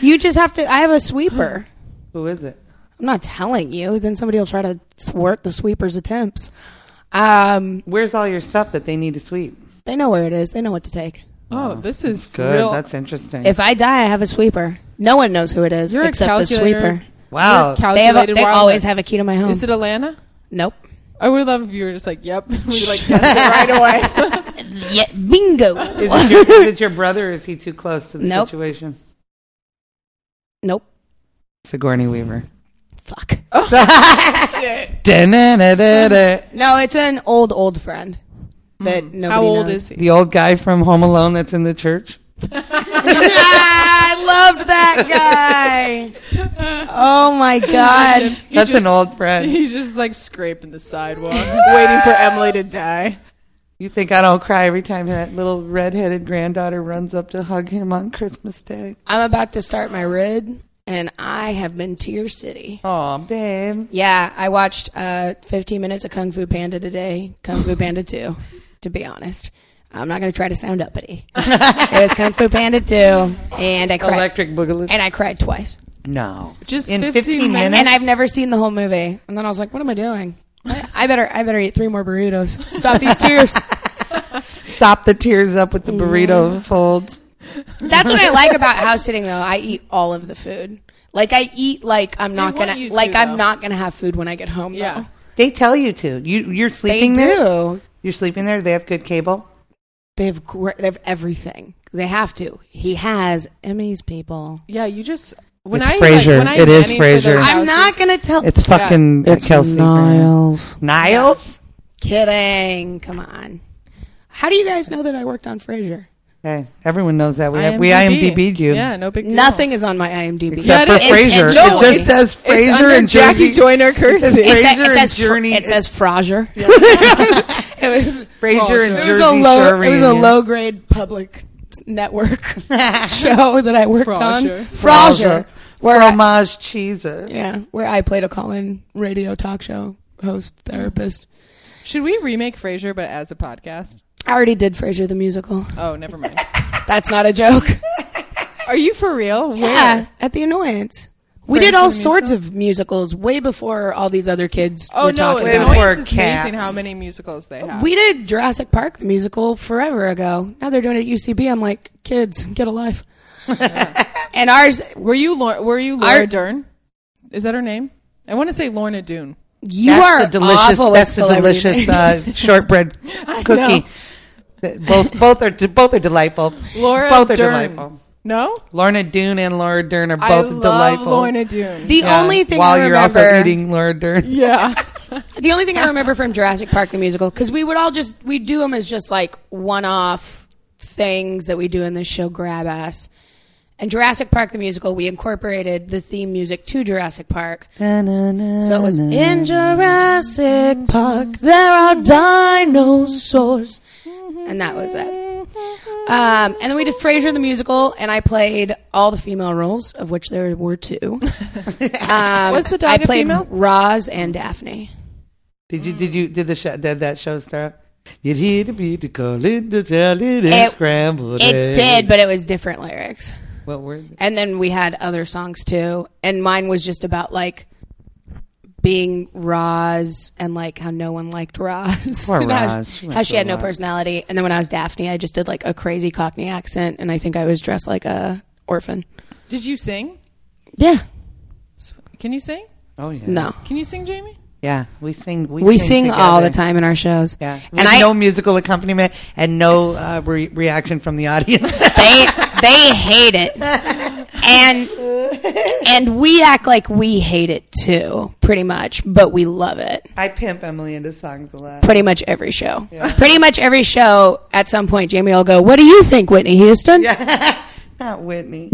You just have to. I have a sweeper. Who is it? I'm not telling you. Then somebody will try to thwart the sweeper's attempts. Um, Where's all your stuff that they need to sweep? they know where it is. They know what to take. Oh, this is Good. real. That's interesting. If I die, I have a sweeper. No one knows who it is You're a except the calculator. sweeper. wow. You're They have. calculated They wildness. always have a key to my home. Is it Atlanta? nope. I would love if you were just like, yep. we like guessed it right away. Yeah, bingo. is, it your, is it your brother or is he too close to the Nope. situation? nope. Sigourney Weaver. Fuck. Da-na-na-da-da. No, it's an old old friend that nobody Hmm. How old knows. is he? The old guy from Home Alone that's in the church. I loved that guy. oh my god. That's just- an old friend. He's just like scraping the sidewalk, waiting for Emily to die. You think I don't cry every time that little redheaded granddaughter runs up to hug him on Christmas Day? I'm about to start my rid, and I have been Tear City. Aw, babe. Yeah, I watched uh, 15 minutes of Kung Fu Panda today. Kung Fu Panda 2, to be honest. I'm not going to try to sound uppity. it was Kung Fu Panda 2, and I cried. Electric Boogaloo. And I cried twice. no. Just in 15 15 minutes. minutes? And I've never seen the whole movie. And then I was like, what am I doing? I, I better I better eat three more burritos. Stop these tears. Sop the tears up with the burrito folds. That's what I like about house sitting though. I eat all of the food. Like I eat like I'm not gonna to, like I'm not gonna have food when I get home. Yeah. though. They tell you to. You you're they sleeping there. do. You're sleeping there. They have good cable. They have great, they have everything. They have to. He has Emmys, people. Yeah, you just when It's I Frasier. Like, when I It is nanny for Frasier. those I'm not gonna tell. It's fucking It's Kelsey. Niles. Niles. Kidding. Come on. How do you guys know that I worked on Frasier? Hey, everyone knows that we IMDb. we IMDb'd you. Yeah, no big deal. Nothing is on my IMDb. Except Yeah, for it- Frasier. it's- it just it's- says It's Frasier and Jackie Jersey. Joyner Kersee. It, sa- Frasier it and says Fr- Journey- it says Frasier. it was Frasier and it Jersey was a low Shore it was a low grade public network show that I worked on. Frasier. Frasier. Where I, cheeses. yeah, where I played a call-in radio talk show host therapist. Should we remake Frasier but as a podcast? I already did Frasier the musical. Oh, never mind. That's not a joke. Are you for real? Yeah, at the annoyance. We Frasier did all sorts musical? of musicals way before all these other kids Oh were no, talking Way about before it. Annoyance is amazing Cats. how many musicals they have. We did Jurassic Park the musical forever ago. Now they're doing it at UCB. I'm like, kids, get a life. and ours, were you Lau- were you Laura Our- Dern? Is that her name? I want to say Lorna Doone. you that's are the delicious. awful That's with the delicious uh, shortbread cookie. Both both are both are delightful. Laura both are Dern. delightful. No, Lorna Doone and Laura Dern are both I love delightful. Lorna Doone. the Yeah, only thing while I you're remember, also eating Laura Dern. yeah, the only thing I remember from Jurassic Park the musical, because we would all just we do them as just like one-off things that we do in this show, grab ass. And Jurassic Park the musical, we incorporated the theme music to Jurassic Park. So it was in Jurassic Park, there are dinosaurs. And that was it. Um, and then we did Frasier the musical, and I played all the female roles, of which there were two. Um, Was the dog I a played female? Roz and Daphne. Did you did you did the show, did that show start? You'd hear the beat to call in to tell it, It- scrambled. It eggs. did, but it was different lyrics. What were they? And then we had other songs too. And mine was just about like being Roz and like how no one liked Roz. Poor And how- Roz. She How she had no personality. And then when I was Daphne, I just did like a crazy Cockney accent and I think I was dressed like a orphan. Did you sing? Yeah. Can you sing? Oh yeah. No. Can you sing, Jamie? Yeah, we sing. We, We sing all the time in our shows. Yeah, And I no musical accompaniment and no uh, re- reaction from the audience. they they hate it. And and we act like we hate it too, pretty much, but we love it. I pimp Emily into songs a lot. Pretty much every show. Pretty much every show, at some point, Jamie will go, What do you think, Whitney Houston? Not Whitney.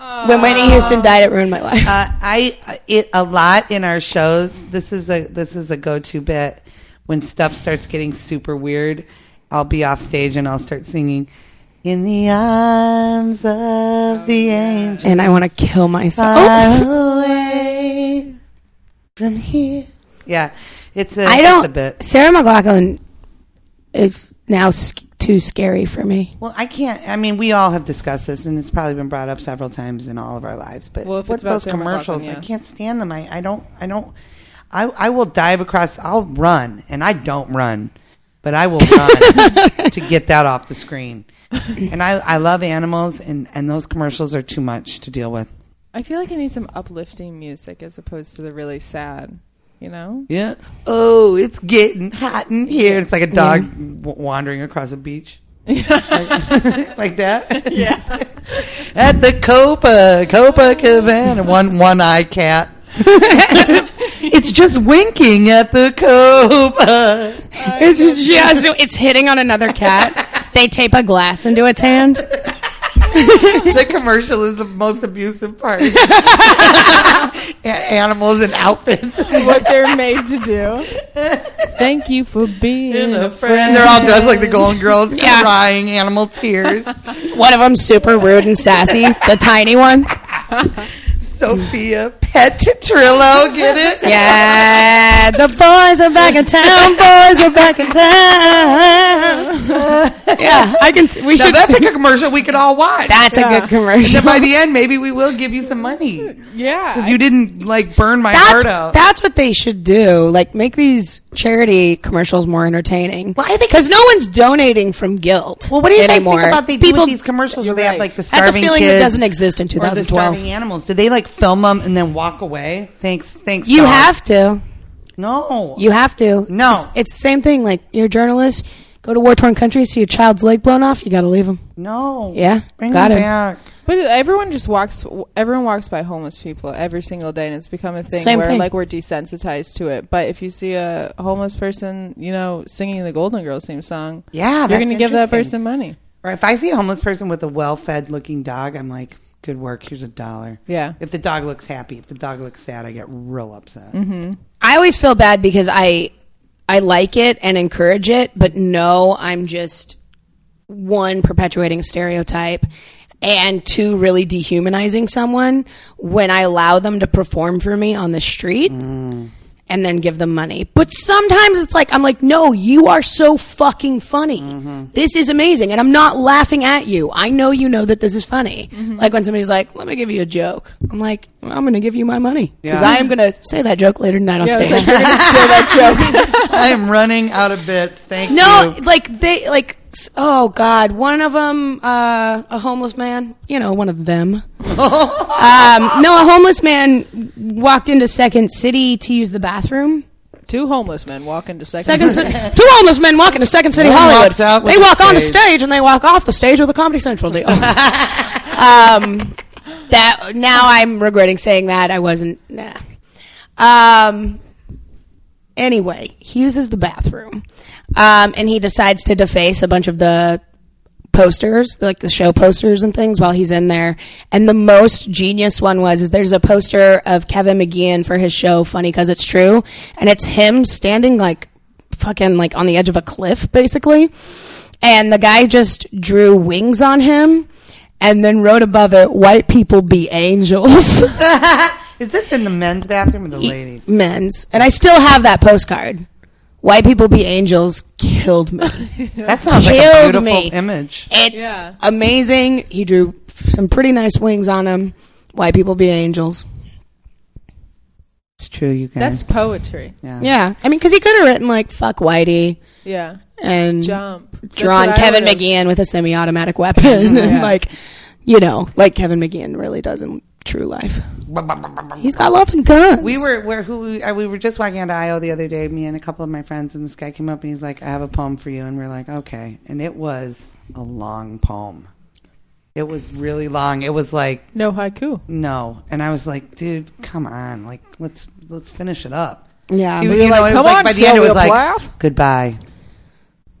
When Whitney Houston died, it ruined my life. Uh, I it a lot in our shows. This is a this is a go to bit when stuff starts getting super weird. I'll be off stage and I'll start singing in the arms of the angel and I want to kill myself. far away from here. Yeah, it's a I don't. a bit. Sarah McLachlan is now sc- too scary for me. Well, I can't. I mean, we all have discussed this, and it's probably been brought up several times in all of our lives. But Well, if what about those commercials? McLachlan, I can't stand them. I, I don't. I don't. I I will dive across. I'll run, and I don't run, but I will run to get that off the screen. And I I love animals, and and those commercials are too much to deal with. I feel like I need some uplifting music as opposed to the really sad. You know? Yeah. Oh, it's getting hot in here. It's like a dog w- wandering across a beach. like, like that. Yeah. At the Copa, Copa Cabana, one one eye cat. it's just winking at the Copa. It's just it's hitting on another cat. they tape a glass into its hand. the commercial is the most abusive part. A- Animals and outfits. what they're made to do. Thank you for being And a a friend. friend. They're all dressed like the Golden Girls, Yeah. crying animal tears. One of them's super rude and sassy, the tiny one. Sophia Petrillo, get it? Yeah, the boys are back in town. Boys are back in town. Yeah, I can. See, we Now should. that's a good commercial we could all watch. That's a good commercial. then by the end, maybe we will give you some money Yeah. because you didn't like burn my That's heart out. that's what they should do. Like make these charity commercials more entertaining. Well, I think- because no one's donating from guilt. well, what do you guys think about they do People? with these commercials where they have like the starving That's a feeling kids that doesn't exist in or the 2012. starving animals? Do they like film them and then walk away? Thanks, thanks. You dog. have to. no. You have to. No. It's, it's the same thing. Like you're a journalist. Go to war torn countries, see a child's leg blown off. You got to leave them. no. Yeah, bring got them it. back. But everyone just walks. Everyone walks by homeless people every single day, and it's become a thing Same where thing. like we're desensitized to it. But if you see a homeless person, you know, singing the Golden Girls theme song, Yeah, you're going to give that person money. Or if I see a homeless person with a well-fed looking dog, I'm like, good work. Here's a dollar. Yeah. If the dog looks happy, if the dog looks sad, I get real upset. Mm-hmm. I always feel bad because I I like it and encourage it, but no, I'm just one perpetuating stereotype and two really dehumanizing someone when I allow them to perform for me on the street. Mm. And then give them money. But sometimes it's like, I'm like, no, you are so fucking funny. Mm-hmm. This is amazing. And I'm not laughing at you. I know you know that this is funny. Mm-hmm. Like when somebody's like, let me give you a joke. I'm like, well, I'm going to give you my money. Because Yeah. I am going to say that joke later tonight on Yeah, stage. like you're going to steal that joke. I am running out of bits. Thank No, you. No, like they like s- oh god, one of them uh, a homeless man, you know, one of them. um, no, a homeless man walked into Second City to use the bathroom. Two homeless men walk into second. Second City, two homeless men walk into Second City One Hollywood. walks out with they the walk on the stage. stage and they walk off the stage with a Comedy Central deal. um, that now I'm regretting saying that I wasn't. Nah. Um. Anyway, he uses the bathroom, um, and he decides to deface a bunch of the posters, like the show posters and things, while he's in there. And the most genius one was is there's a poster of Kevin McGeehan for his show Funny Cause It's True, and it's him standing like fucking like on the edge of a cliff, basically. And the guy just drew wings on him, and then wrote above it, "White people be angels." Is this in the men's bathroom or the ladies? Men's, and I still have that postcard. White people be angels killed me. That sounds like a Killed beautiful me. image. It's Yeah. amazing. He drew some pretty nice wings on him. White people be angels. It's true, you guys. That's poetry. yeah. Yeah, I mean, because he could have written like "fuck Whitey" Yeah. and Jump. Drawn Kevin would've- McGeehan with a semi-automatic weapon, and like, you know, like Kevin McGeehan really does in true life. He's got lots of guns. We were where who we, we were just walking out of IO the other day, me and a couple of my friends, and this guy came up and he's like, "I have a poem for you," and we're like, "Okay," and it was a long poem. It was really long. It was like No haiku. no, and I was like, dude, come on, like let's let's finish it up. Yeah. You, were you know, like, it was "Come like on, by the end it was like Plath." goodbye,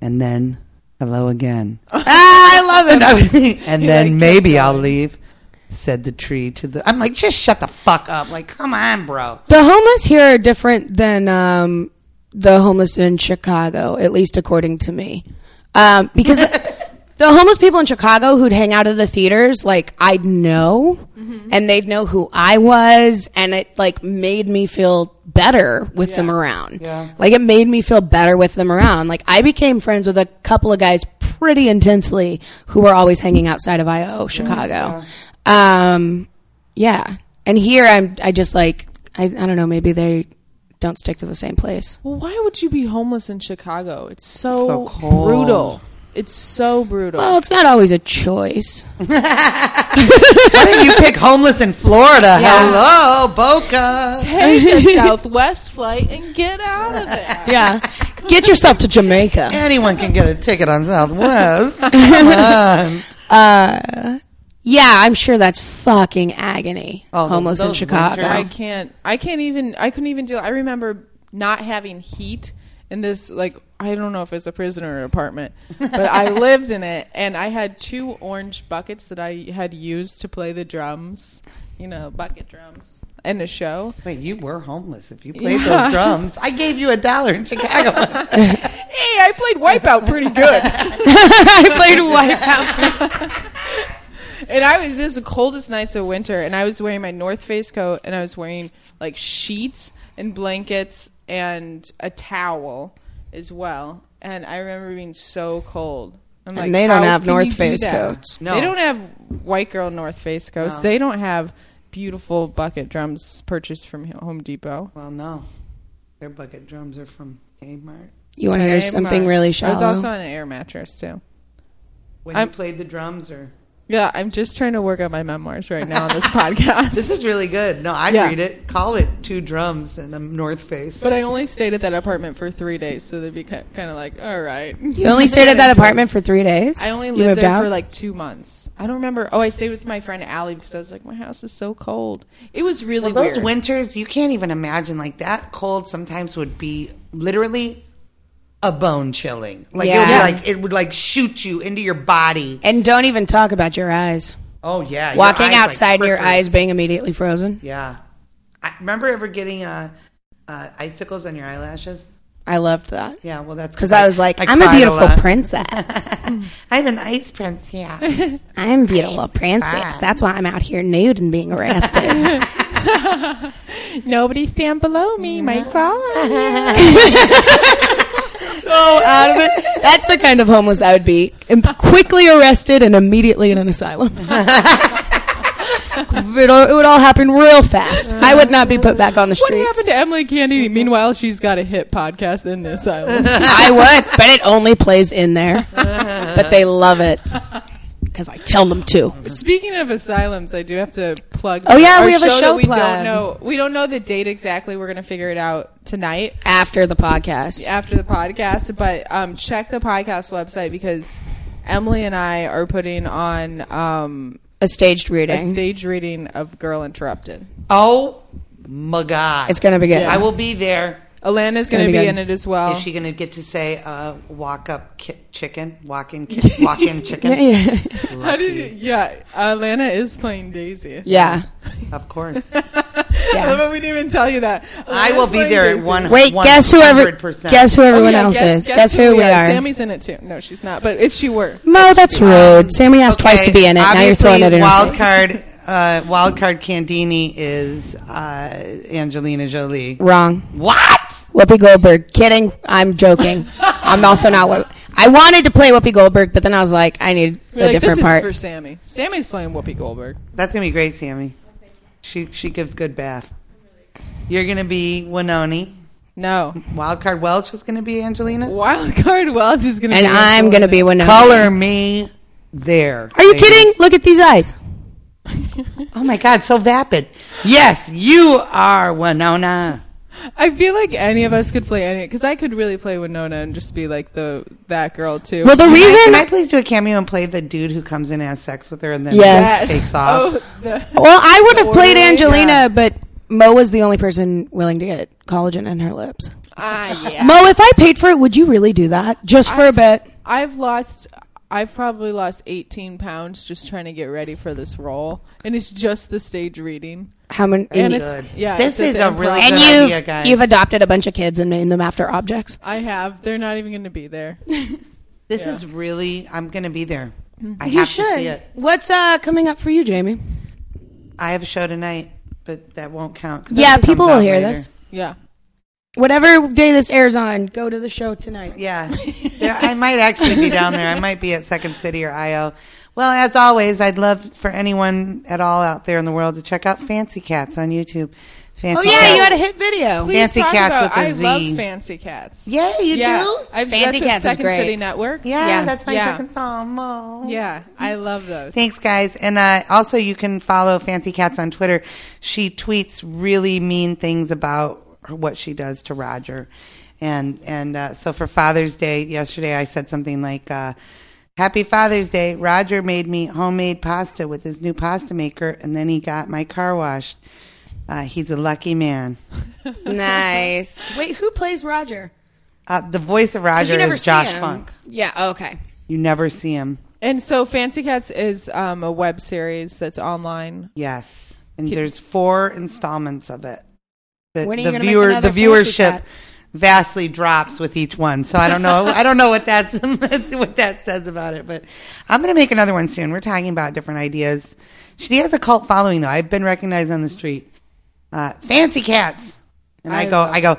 and then hello again, Ah, I love it. and, I was- and then like, maybe I'll leave. Said the tree to the. I'm like, just shut the fuck up. Like, come on, bro. The homeless here are different than um, the homeless in Chicago, at least according to me. Um, because the, homeless people in Chicago who'd hang out at the theaters, like I'd know, and they'd know who I was, and it like made me feel better with them around. Yeah. Like it made me feel better with them around. Like I became friends with a couple of guys pretty intensely who were always hanging outside of IO Chicago. Um, yeah. And here I'm I just like I I don't know, maybe they don't stick to the same place. Well, why would you be homeless in Chicago? It's so, So cold. brutal. It's so brutal. Well, it's not always a choice. Why didn't you pick homeless in Florida? Hello, Boca. Take a Southwest flight and get out of there. Yeah. Get yourself to Jamaica. Anyone can get a ticket on Southwest. Come on. Uh yeah, I'm sure that's fucking agony. Oh, the- homeless in those Chicago. I can't. I can't even. I couldn't even deal. I remember not having heat in this. Like I don't know if it's a prisoner apartment, but I lived in it, and I had two orange buckets that I had used to play the drums. You know, bucket drums in a show. Wait, you were homeless if you played those drums. I gave you a dollar in Chicago. Hey, I played Wipeout pretty good. I played Wipeout. And I was this is the coldest nights of winter, and I was wearing my North Face coat, and I was wearing like sheets and blankets and a towel as well. And I remember being so cold. I'm And they don't have North do Face that? coats. No. They don't have white girl North Face coats. No. They don't have beautiful bucket drums purchased from Home Depot. well, no. Their bucket drums are from Kmart. You want to hear Hey, something Mark. really I was also on an air mattress too. When I'm- you played the drums or Yeah, I'm just trying to work on my memoirs right now on this podcast. This is really good. No, I'd Yeah. read it. Call it two drums and a North Face. But I only stayed at that apartment for three days, so they'd be kind of like, all right. you only stayed at that apartment for three days. I only lived there out? for like two months. I don't remember. Oh, I stayed with my friend Allie because I was like, my house is so cold. It was really Well, those weird. winters, you can't even imagine. Like that cold sometimes would be literally a bone chilling. Like it would like it would like shoot you into your body. and don't even talk about your eyes. Oh yeah, your Walking eyes, like, outside and your eyes being immediately frozen. Yeah, I remember ever getting uh, uh, icicles on your eyelashes. I loved that. Yeah, well that's Because I was like, I'm a beautiful lot. princess. I'm an ice prince. Yeah. I'm a beautiful princess. That's why I'm out here nude and being arrested. Nobody stand below me, my God. So out of it. That's the kind of homeless I would be. And quickly arrested and immediately in an asylum. it, all, it would all happen real fast. I would not be put back on the streets. What happened to Emily Candy? Meanwhile, she's got a hit podcast in the asylum. I would, but it only plays in there. But they love it because I tell them to. Speaking of asylums, I do have to plug. Oh, yeah, our we have a show we plug. don't know. We don't know the date exactly. We're going to figure it out tonight. After the podcast, after the podcast, but um, check the podcast website because Emily and I are putting on um, a staged reading. a reading. stage reading of Girl Interrupted. oh my god. it's gonna be good. I will be there. Alana's gonna going to be be, in it as well. Is she going to get to say uh, "walk up ki- chicken"? Walk in, ki- walk in chicken. yeah. How did you? Yeah, Alana is playing Daisy. yeah. Of course. Yeah. But we didn't even tell you that. I will be playing there at Daisy. one. Wait, guess 100%. Guess who Oh, everyone yeah, else guess, is. Guess, who, we are. Sammy's in it too. No, she's not. But if she were, Mo, that's rude. Sammy asked twice to be in it. Now you're throwing it in her wild face. card. Uh, wild card Candini is uh, Angelina Jolie. Wrong. What? Whoopi Goldberg. Kidding. I'm joking. I'm also not. Whoop- I wanted to play Whoopi Goldberg, but then I was like, I need We're a like, different this part. is for Sammy. Sammy's playing Whoopi Goldberg. That's gonna be great, Sammy. She she gives good bath. You're gonna be Winoni. No, Wild card Welch is gonna be Angelina. wild card Welch is going to be. and be. I'm going to be Winona. Color me there. Are you ladies. kidding? Look at these eyes. Oh my God, so vapid. Yes, you are Winona. I feel like any of us could play any because I could really play Winona and just be like the that girl too. Well, the Can I- reason Can I please do a cameo and play the dude who comes in and has sex with her and then Yes. takes off? oh, the, Well, I would have played? Angelina, Yeah. but Mo was the only person willing to get collagen in her lips. ah, yeah. Mo, if I paid for it, would you really do that just for a bit? I've lost. I've probably lost 18 pounds just trying to get ready for this role, and it's just the stage reading. How many? And and it's Good. yeah. This it's is the a really and good you've idea, guys. you've adopted a bunch of kids and named them after objects. I have. They're not even going to be there. This Yeah. is really. I'm going to be there. I You have should. to see it. What's uh, coming up for you, Jamie? I have a show tonight, but that won't count. Yeah, people will hear later. this. Yeah. Whatever day this airs on, go to the show tonight. Yeah. yeah, I might actually be down there. I might be at Second City or IO. Well, as always, I'd love for anyone at all out there in the world to check out Fancy Cats on YouTube. Fancy Oh yeah, Cats. you had a hit video. Please Fancy talk Cats about, with a I Z. love Fancy Cats. Yeah, you yeah. do. I've Fancy that's with Cats is Second great. City Network. Yeah, Yeah. that's my Yeah. second thumb. Oh. Yeah, I love those. Thanks, guys. And uh, also, you can follow Fancy Cats on Twitter. She tweets really mean things about what she does to Roger. And and uh, so for Father's Day yesterday, I said something like, uh, "Happy Father's Day." Roger made me homemade pasta with his new pasta maker, and then he got my car washed. Uh, he's a lucky man. nice. Wait, who plays Roger? Uh, the voice of Roger is Josh. Funk. Yeah. Okay. You never see him. And so Fancy Cats is um, a web series that's online. Yes, and there's four installments of it. The, When are you the gonna make viewer, the another Fancy viewership Cat? Vastly drops with each one. So I don't know. I don't know what that's what that says about it. But I'm going to make another one soon. We're talking about different ideas. She has a cult following though. I've been recognized on the street. Uh, Fancy cats, and I, I go, I go.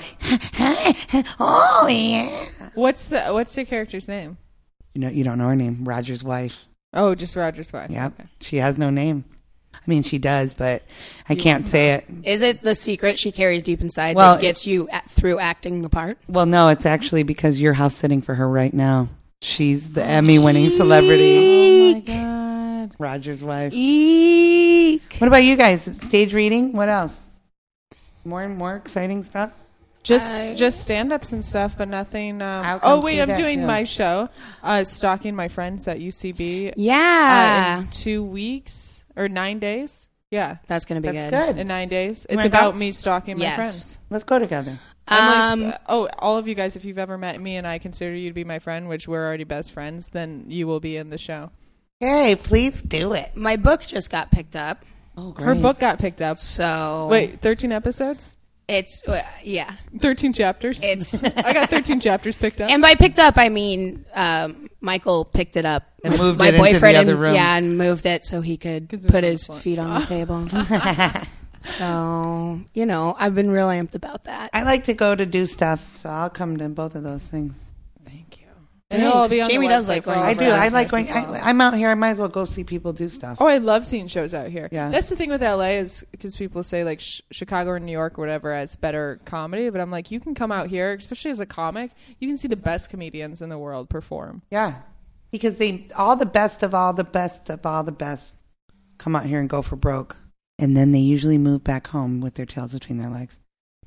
oh yeah. What's the What's your character's name? You know, you don't know her name. Roger's wife. Oh, just Roger's wife. Yep. Okay. She has no name. I mean, she does, but I can't say it. Is it the secret she carries deep inside Well, that gets you at, through acting the part? Well, no, it's actually because you're house sitting for her right now. She's the Emmy winning celebrity. Oh my god. Roger's wife. Eek. What about you guys? Stage reading? What else? More and more exciting stuff? Just I- just stand ups and stuff, but nothing. Um, oh wait, I'm doing too. my show, uh, stalking my friends at UCB. Uh, Yeah. in two weeks or nine days. Yeah, That's gonna be That's good. good. in nine days. wanna It's about go? me stalking my Yes. friends. Let's go together. Emily's- Um, uh, oh, all of you guys, if you've ever met me and I consider you to be my friend, which we're already best friends, then you will be in the show. Hey, please do it. my book just got picked up, Oh, Her book got picked up. so Wait, 13 episodes? It's uh, yeah. 13 chapters? It's I got 13 chapters picked up. and by picked up I mean um, Michael picked it up And moved my it into the boyfriend other and, room. yeah, and moved it so he could 'Cause it was put on his the floor. feet on the table. so you know, I've been real amped about that. I like to go to do stuff, so I'll come to both of those things. Thank you. And be Jamie does like going I do. I like going. I, I'm out here. I might as well go see people do stuff. Oh, I love seeing shows out here. Yeah. That's the thing with LA is because people say like sh- Chicago or New York or whatever has better comedy, but I'm like, you can come out here, especially as a comic, you can see the best comedians in the world perform. Yeah, because they all the best of all the best of all the best come out here and go for broke, and then they usually move back home with their tails between their legs.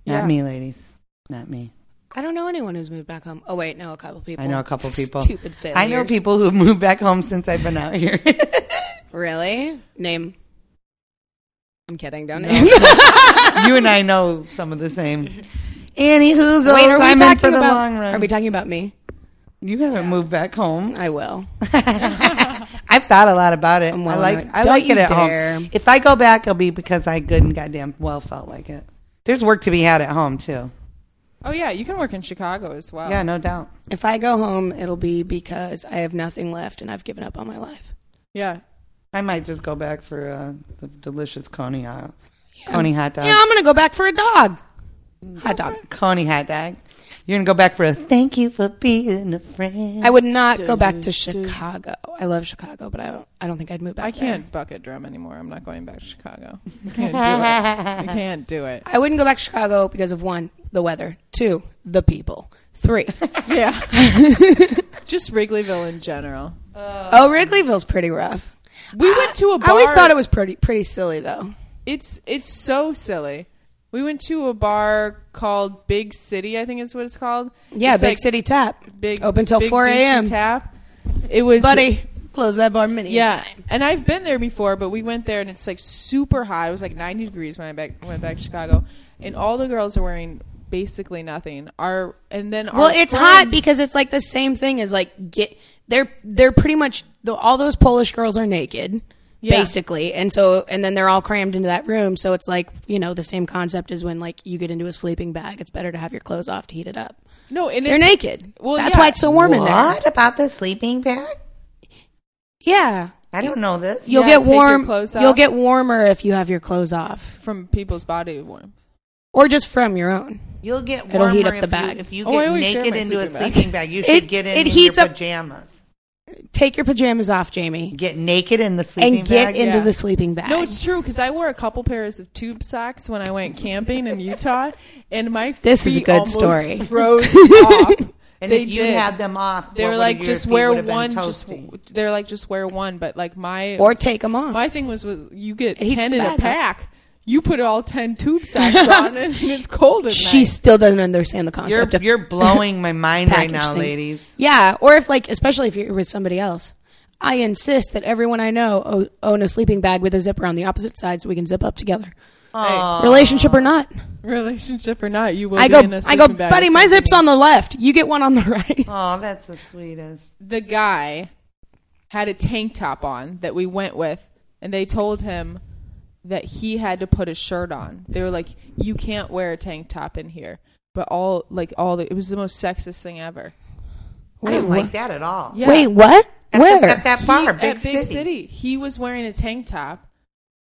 Not Yeah. me, ladies. Not me. I don't know anyone who's moved back home. Oh wait, no, a couple people. I know a couple people. Stupid failures. I know people who moved back home since I've been out here. Really? Name. I'm kidding. Don't No. name. you and I know some of the same. Annie who's Wait, are we talking for the about? long run. Are we talking about me? you haven't moved back home. I will. I've thought a lot about it. I'm I like it. I like it at dare. home. If I go back, it'll be because I good and goddamn well felt like it. There's work to be had at home too. Oh yeah, you can work in Chicago as well. Yeah, no doubt. If I go home, it'll be because I have nothing left and I've given up on my life. Yeah. I might just go back for uh, the delicious Coney uh, Coney hot dog. Yeah, I'm gonna go back for a dog. Hot dog. Coney hot dog. You're gonna go back for a thank you for being a friend. I would not go back to Chicago. I love Chicago, but I don't. I don't think I'd move back. I can't bucket drum anymore. I'm not going back to Chicago. I can't do it. I can't do it. I wouldn't go back to Chicago because of one, the weather. Two, the people. Three. Yeah. Just Wrigleyville in general. oh, Wrigleyville's pretty rough. We went to a bar. I always thought it was pretty pretty silly though. it's it's so silly. We went to a bar called Big City, I think is what it's called. Yeah, It's Big like City Tap. Big Open till Big 4 a.m. Tap. It was Buddy, close that bar many a Yeah, time. and I've been there before, but we went there and it's like super hot. It was like 90 degrees when I back, went back to Chicago, and all the girls are wearing basically nothing. Our and then Well, our it's hot because it's like the same thing as like get they're they're pretty much the, all those Polish girls are naked. Yeah. Basically, and so, and then they're all crammed into that room. So it's like you know the same concept as when like you get into a sleeping bag. It's better to have your clothes off to heat it up. no, and They're it's, naked. Well, that's yeah. why it's so warm in there. What about the sleeping bag? Yeah, I don't know this. you'll Yeah, get warm. You'll get warmer if you have your clothes off, from people's body warmth. or just from your own. You'll get It'll heat up if the you- bag. if you Oh, I get always share naked my into a sleeping bag. sleeping bag. You should It- get in, it in heats your up- pajamas. Take your pajamas off, Jamie, Get naked in the sleeping and get bag. into Yeah. the sleeping bag. No, it's true because I wore a couple pairs of tube socks when I went camping in Utah, and my This is a feet good almost story. Froze off. and they if you did. had them off, They what were would like, your just feet wear would have been one. Just toasty? they're like, just wear one. But like my or take them off. my thing was, with you get Heats ten the in a bag up. pack. You put all ten tube socks on, and it's cold at she night. still doesn't understand the You're concept of you're blowing my mind right now, things. ladies. Yeah, or if like, especially if you're with somebody else. I insist that everyone I know o- own a sleeping bag with a zipper on the opposite side, so we can zip up together. Relationship or not, Relationship or not, you will. I be go. in a I go, bag buddy. My ten zip's on the left. You get one on the right. Oh, that's the sweetest. the guy had a tank top on that we went with, and they told him that he had to put a shirt on. They were like, "You can't wear a tank top in here." But all like all the, it was the most sexist thing ever. I didn't like that at all. Yeah. Wait, what? At, Where? the, at that He- bar, big, at Big city. City, he was wearing a tank top.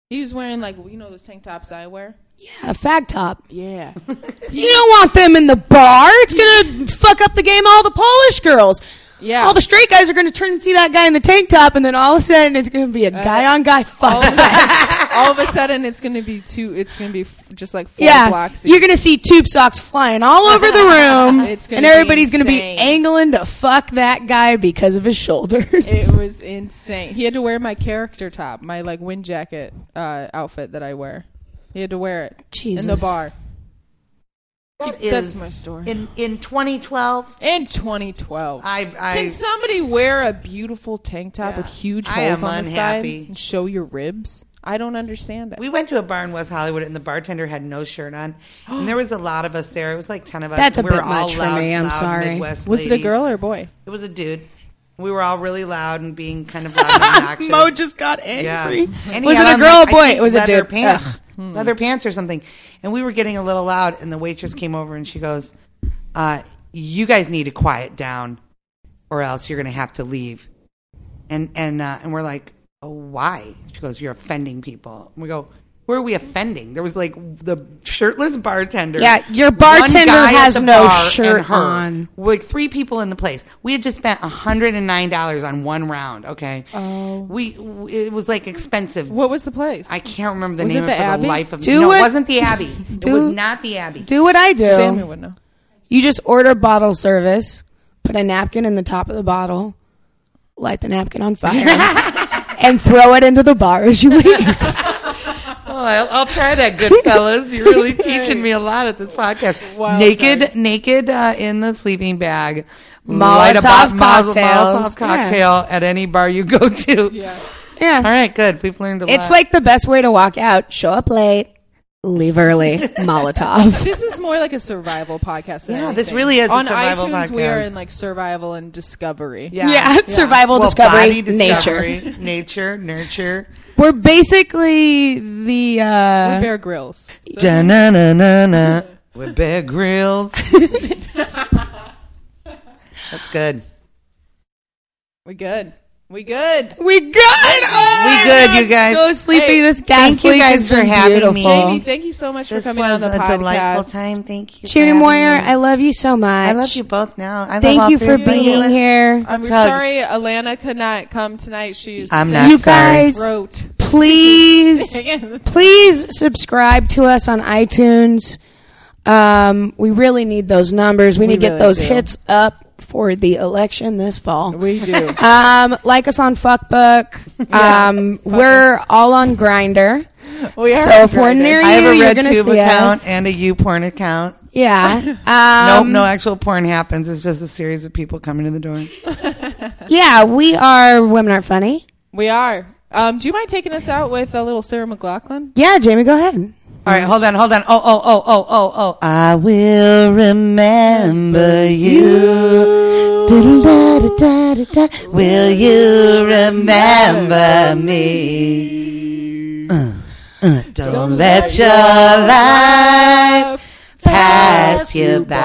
He was wearing like you know those tank tops I wear. Yeah, a fag top. Yeah, You don't want them in the bar. It's gonna fuck up the game. All the Polish girls. yeah. All the straight guys are gonna turn and see that guy in the tank top, and then all of a sudden it's gonna be a uh, guy on guy fuck all, of a, fest. all of a sudden, it's gonna be two. It's gonna be f- just like four Yeah, blocks. you're gonna see tube socks flying all over the room, It's gonna and everybody's gonna be angling to fuck that guy because of his shoulders. It was insane. He had to wear my character top, my like wind jacket uh, outfit that I wear. He had to wear it in the bar. That That's is- my story. In in 2012, In 2012. I I Can somebody wear a beautiful tank top Yeah. with huge I holes am on the side and show your ribs? I don't understand it. we went to a bar in West Hollywood and the bartender had no shirt on, and there was a lot of us there. It was like ten of us. That's a we were bit all much for me. I'm sorry. Midwest was it a girl or a boy? It was a dude. We were all really loud and being kind of loud and obnoxious. Mo just got angry. And he Was it a girl or like, I boy? think It was a dude. Pants, Ugh. leather pants or something. And we were getting a little loud, and the waitress came over and she goes, uh, "You guys need to quiet down, or else you're going to have to leave." And and uh, and we're like, "Oh, why?" She goes, "You're offending people." And we go. Where are we offending? There was like the shirtless bartender. Yeah, your bartender has no bar, shirt her. on. Like three people in the place. We had just spent hundred and nine dollars on one round. Okay. Oh. We it was like expensive. What was the place? I can't remember the Was name it the of for Abbey? the life of me. Do no, it- it wasn't the Abbey. it was not the Abbey. Do what I do. Sammy would know. You just order bottle service, put a napkin in the top of the bottle, light the napkin on fire, and throw it into the bar as you leave. Oh, I'll, I'll try that, good fellas. You're really teaching me a lot at this podcast. Wild naked, card. naked uh, in the sleeping bag. Molotov Light a bo- cocktails. Molotov cocktail at any bar you go to. Yeah. Yeah. All right, good. We've learned a lot. It's like the best way to walk out. Show up late, leave early. Molotov. This is more like a survival podcast. Than Yeah, anything. this really is a On survival iTunes, we are in like survival and discovery. Yeah, yeah survival, Well, discovery, body nature. discovery, nature, nurture. We're basically the With uh, Bear Grylls. So- Da-na-na-na-na. With Bear Grylls. That's good. we good. We good. we good. Oh We good, you guys. So sleepy. Hey, this gas thank you guys for been having me. Jamie, thank you so much This for coming on the podcast. This was a podcast. delightful time. Thank you. for Jamie Moyer. I love you so much. I love you both now. I love Thank all you three for you. being here. I'm Let's hug. sorry Alana could not come tonight. She's I'm not You sorry. guys, Throat. please, please subscribe to us on iTunes. Um, we really need those numbers. We, need to get those do. hits up for the election this fall. we do. Um, like us on Fuckbook. Um, we're all on Grindr. We are So if we're near you, I have a you're RedTube account us. and a YouPorn account. Yeah. nope, Um, no actual porn happens. It's just a series of people coming to the door. Yeah, we are Women Aren't Funny. We are. Um, do you mind taking us out with a little Sarah McLachlan? Yeah, Jamie, go ahead. All right, hold on, hold on. Oh, oh, oh, oh, oh, oh. I will remember you. Will you remember me? Uh, uh, don't let your life pass you by.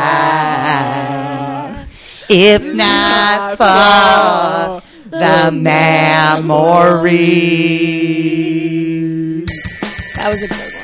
If not for the memory. That was a good.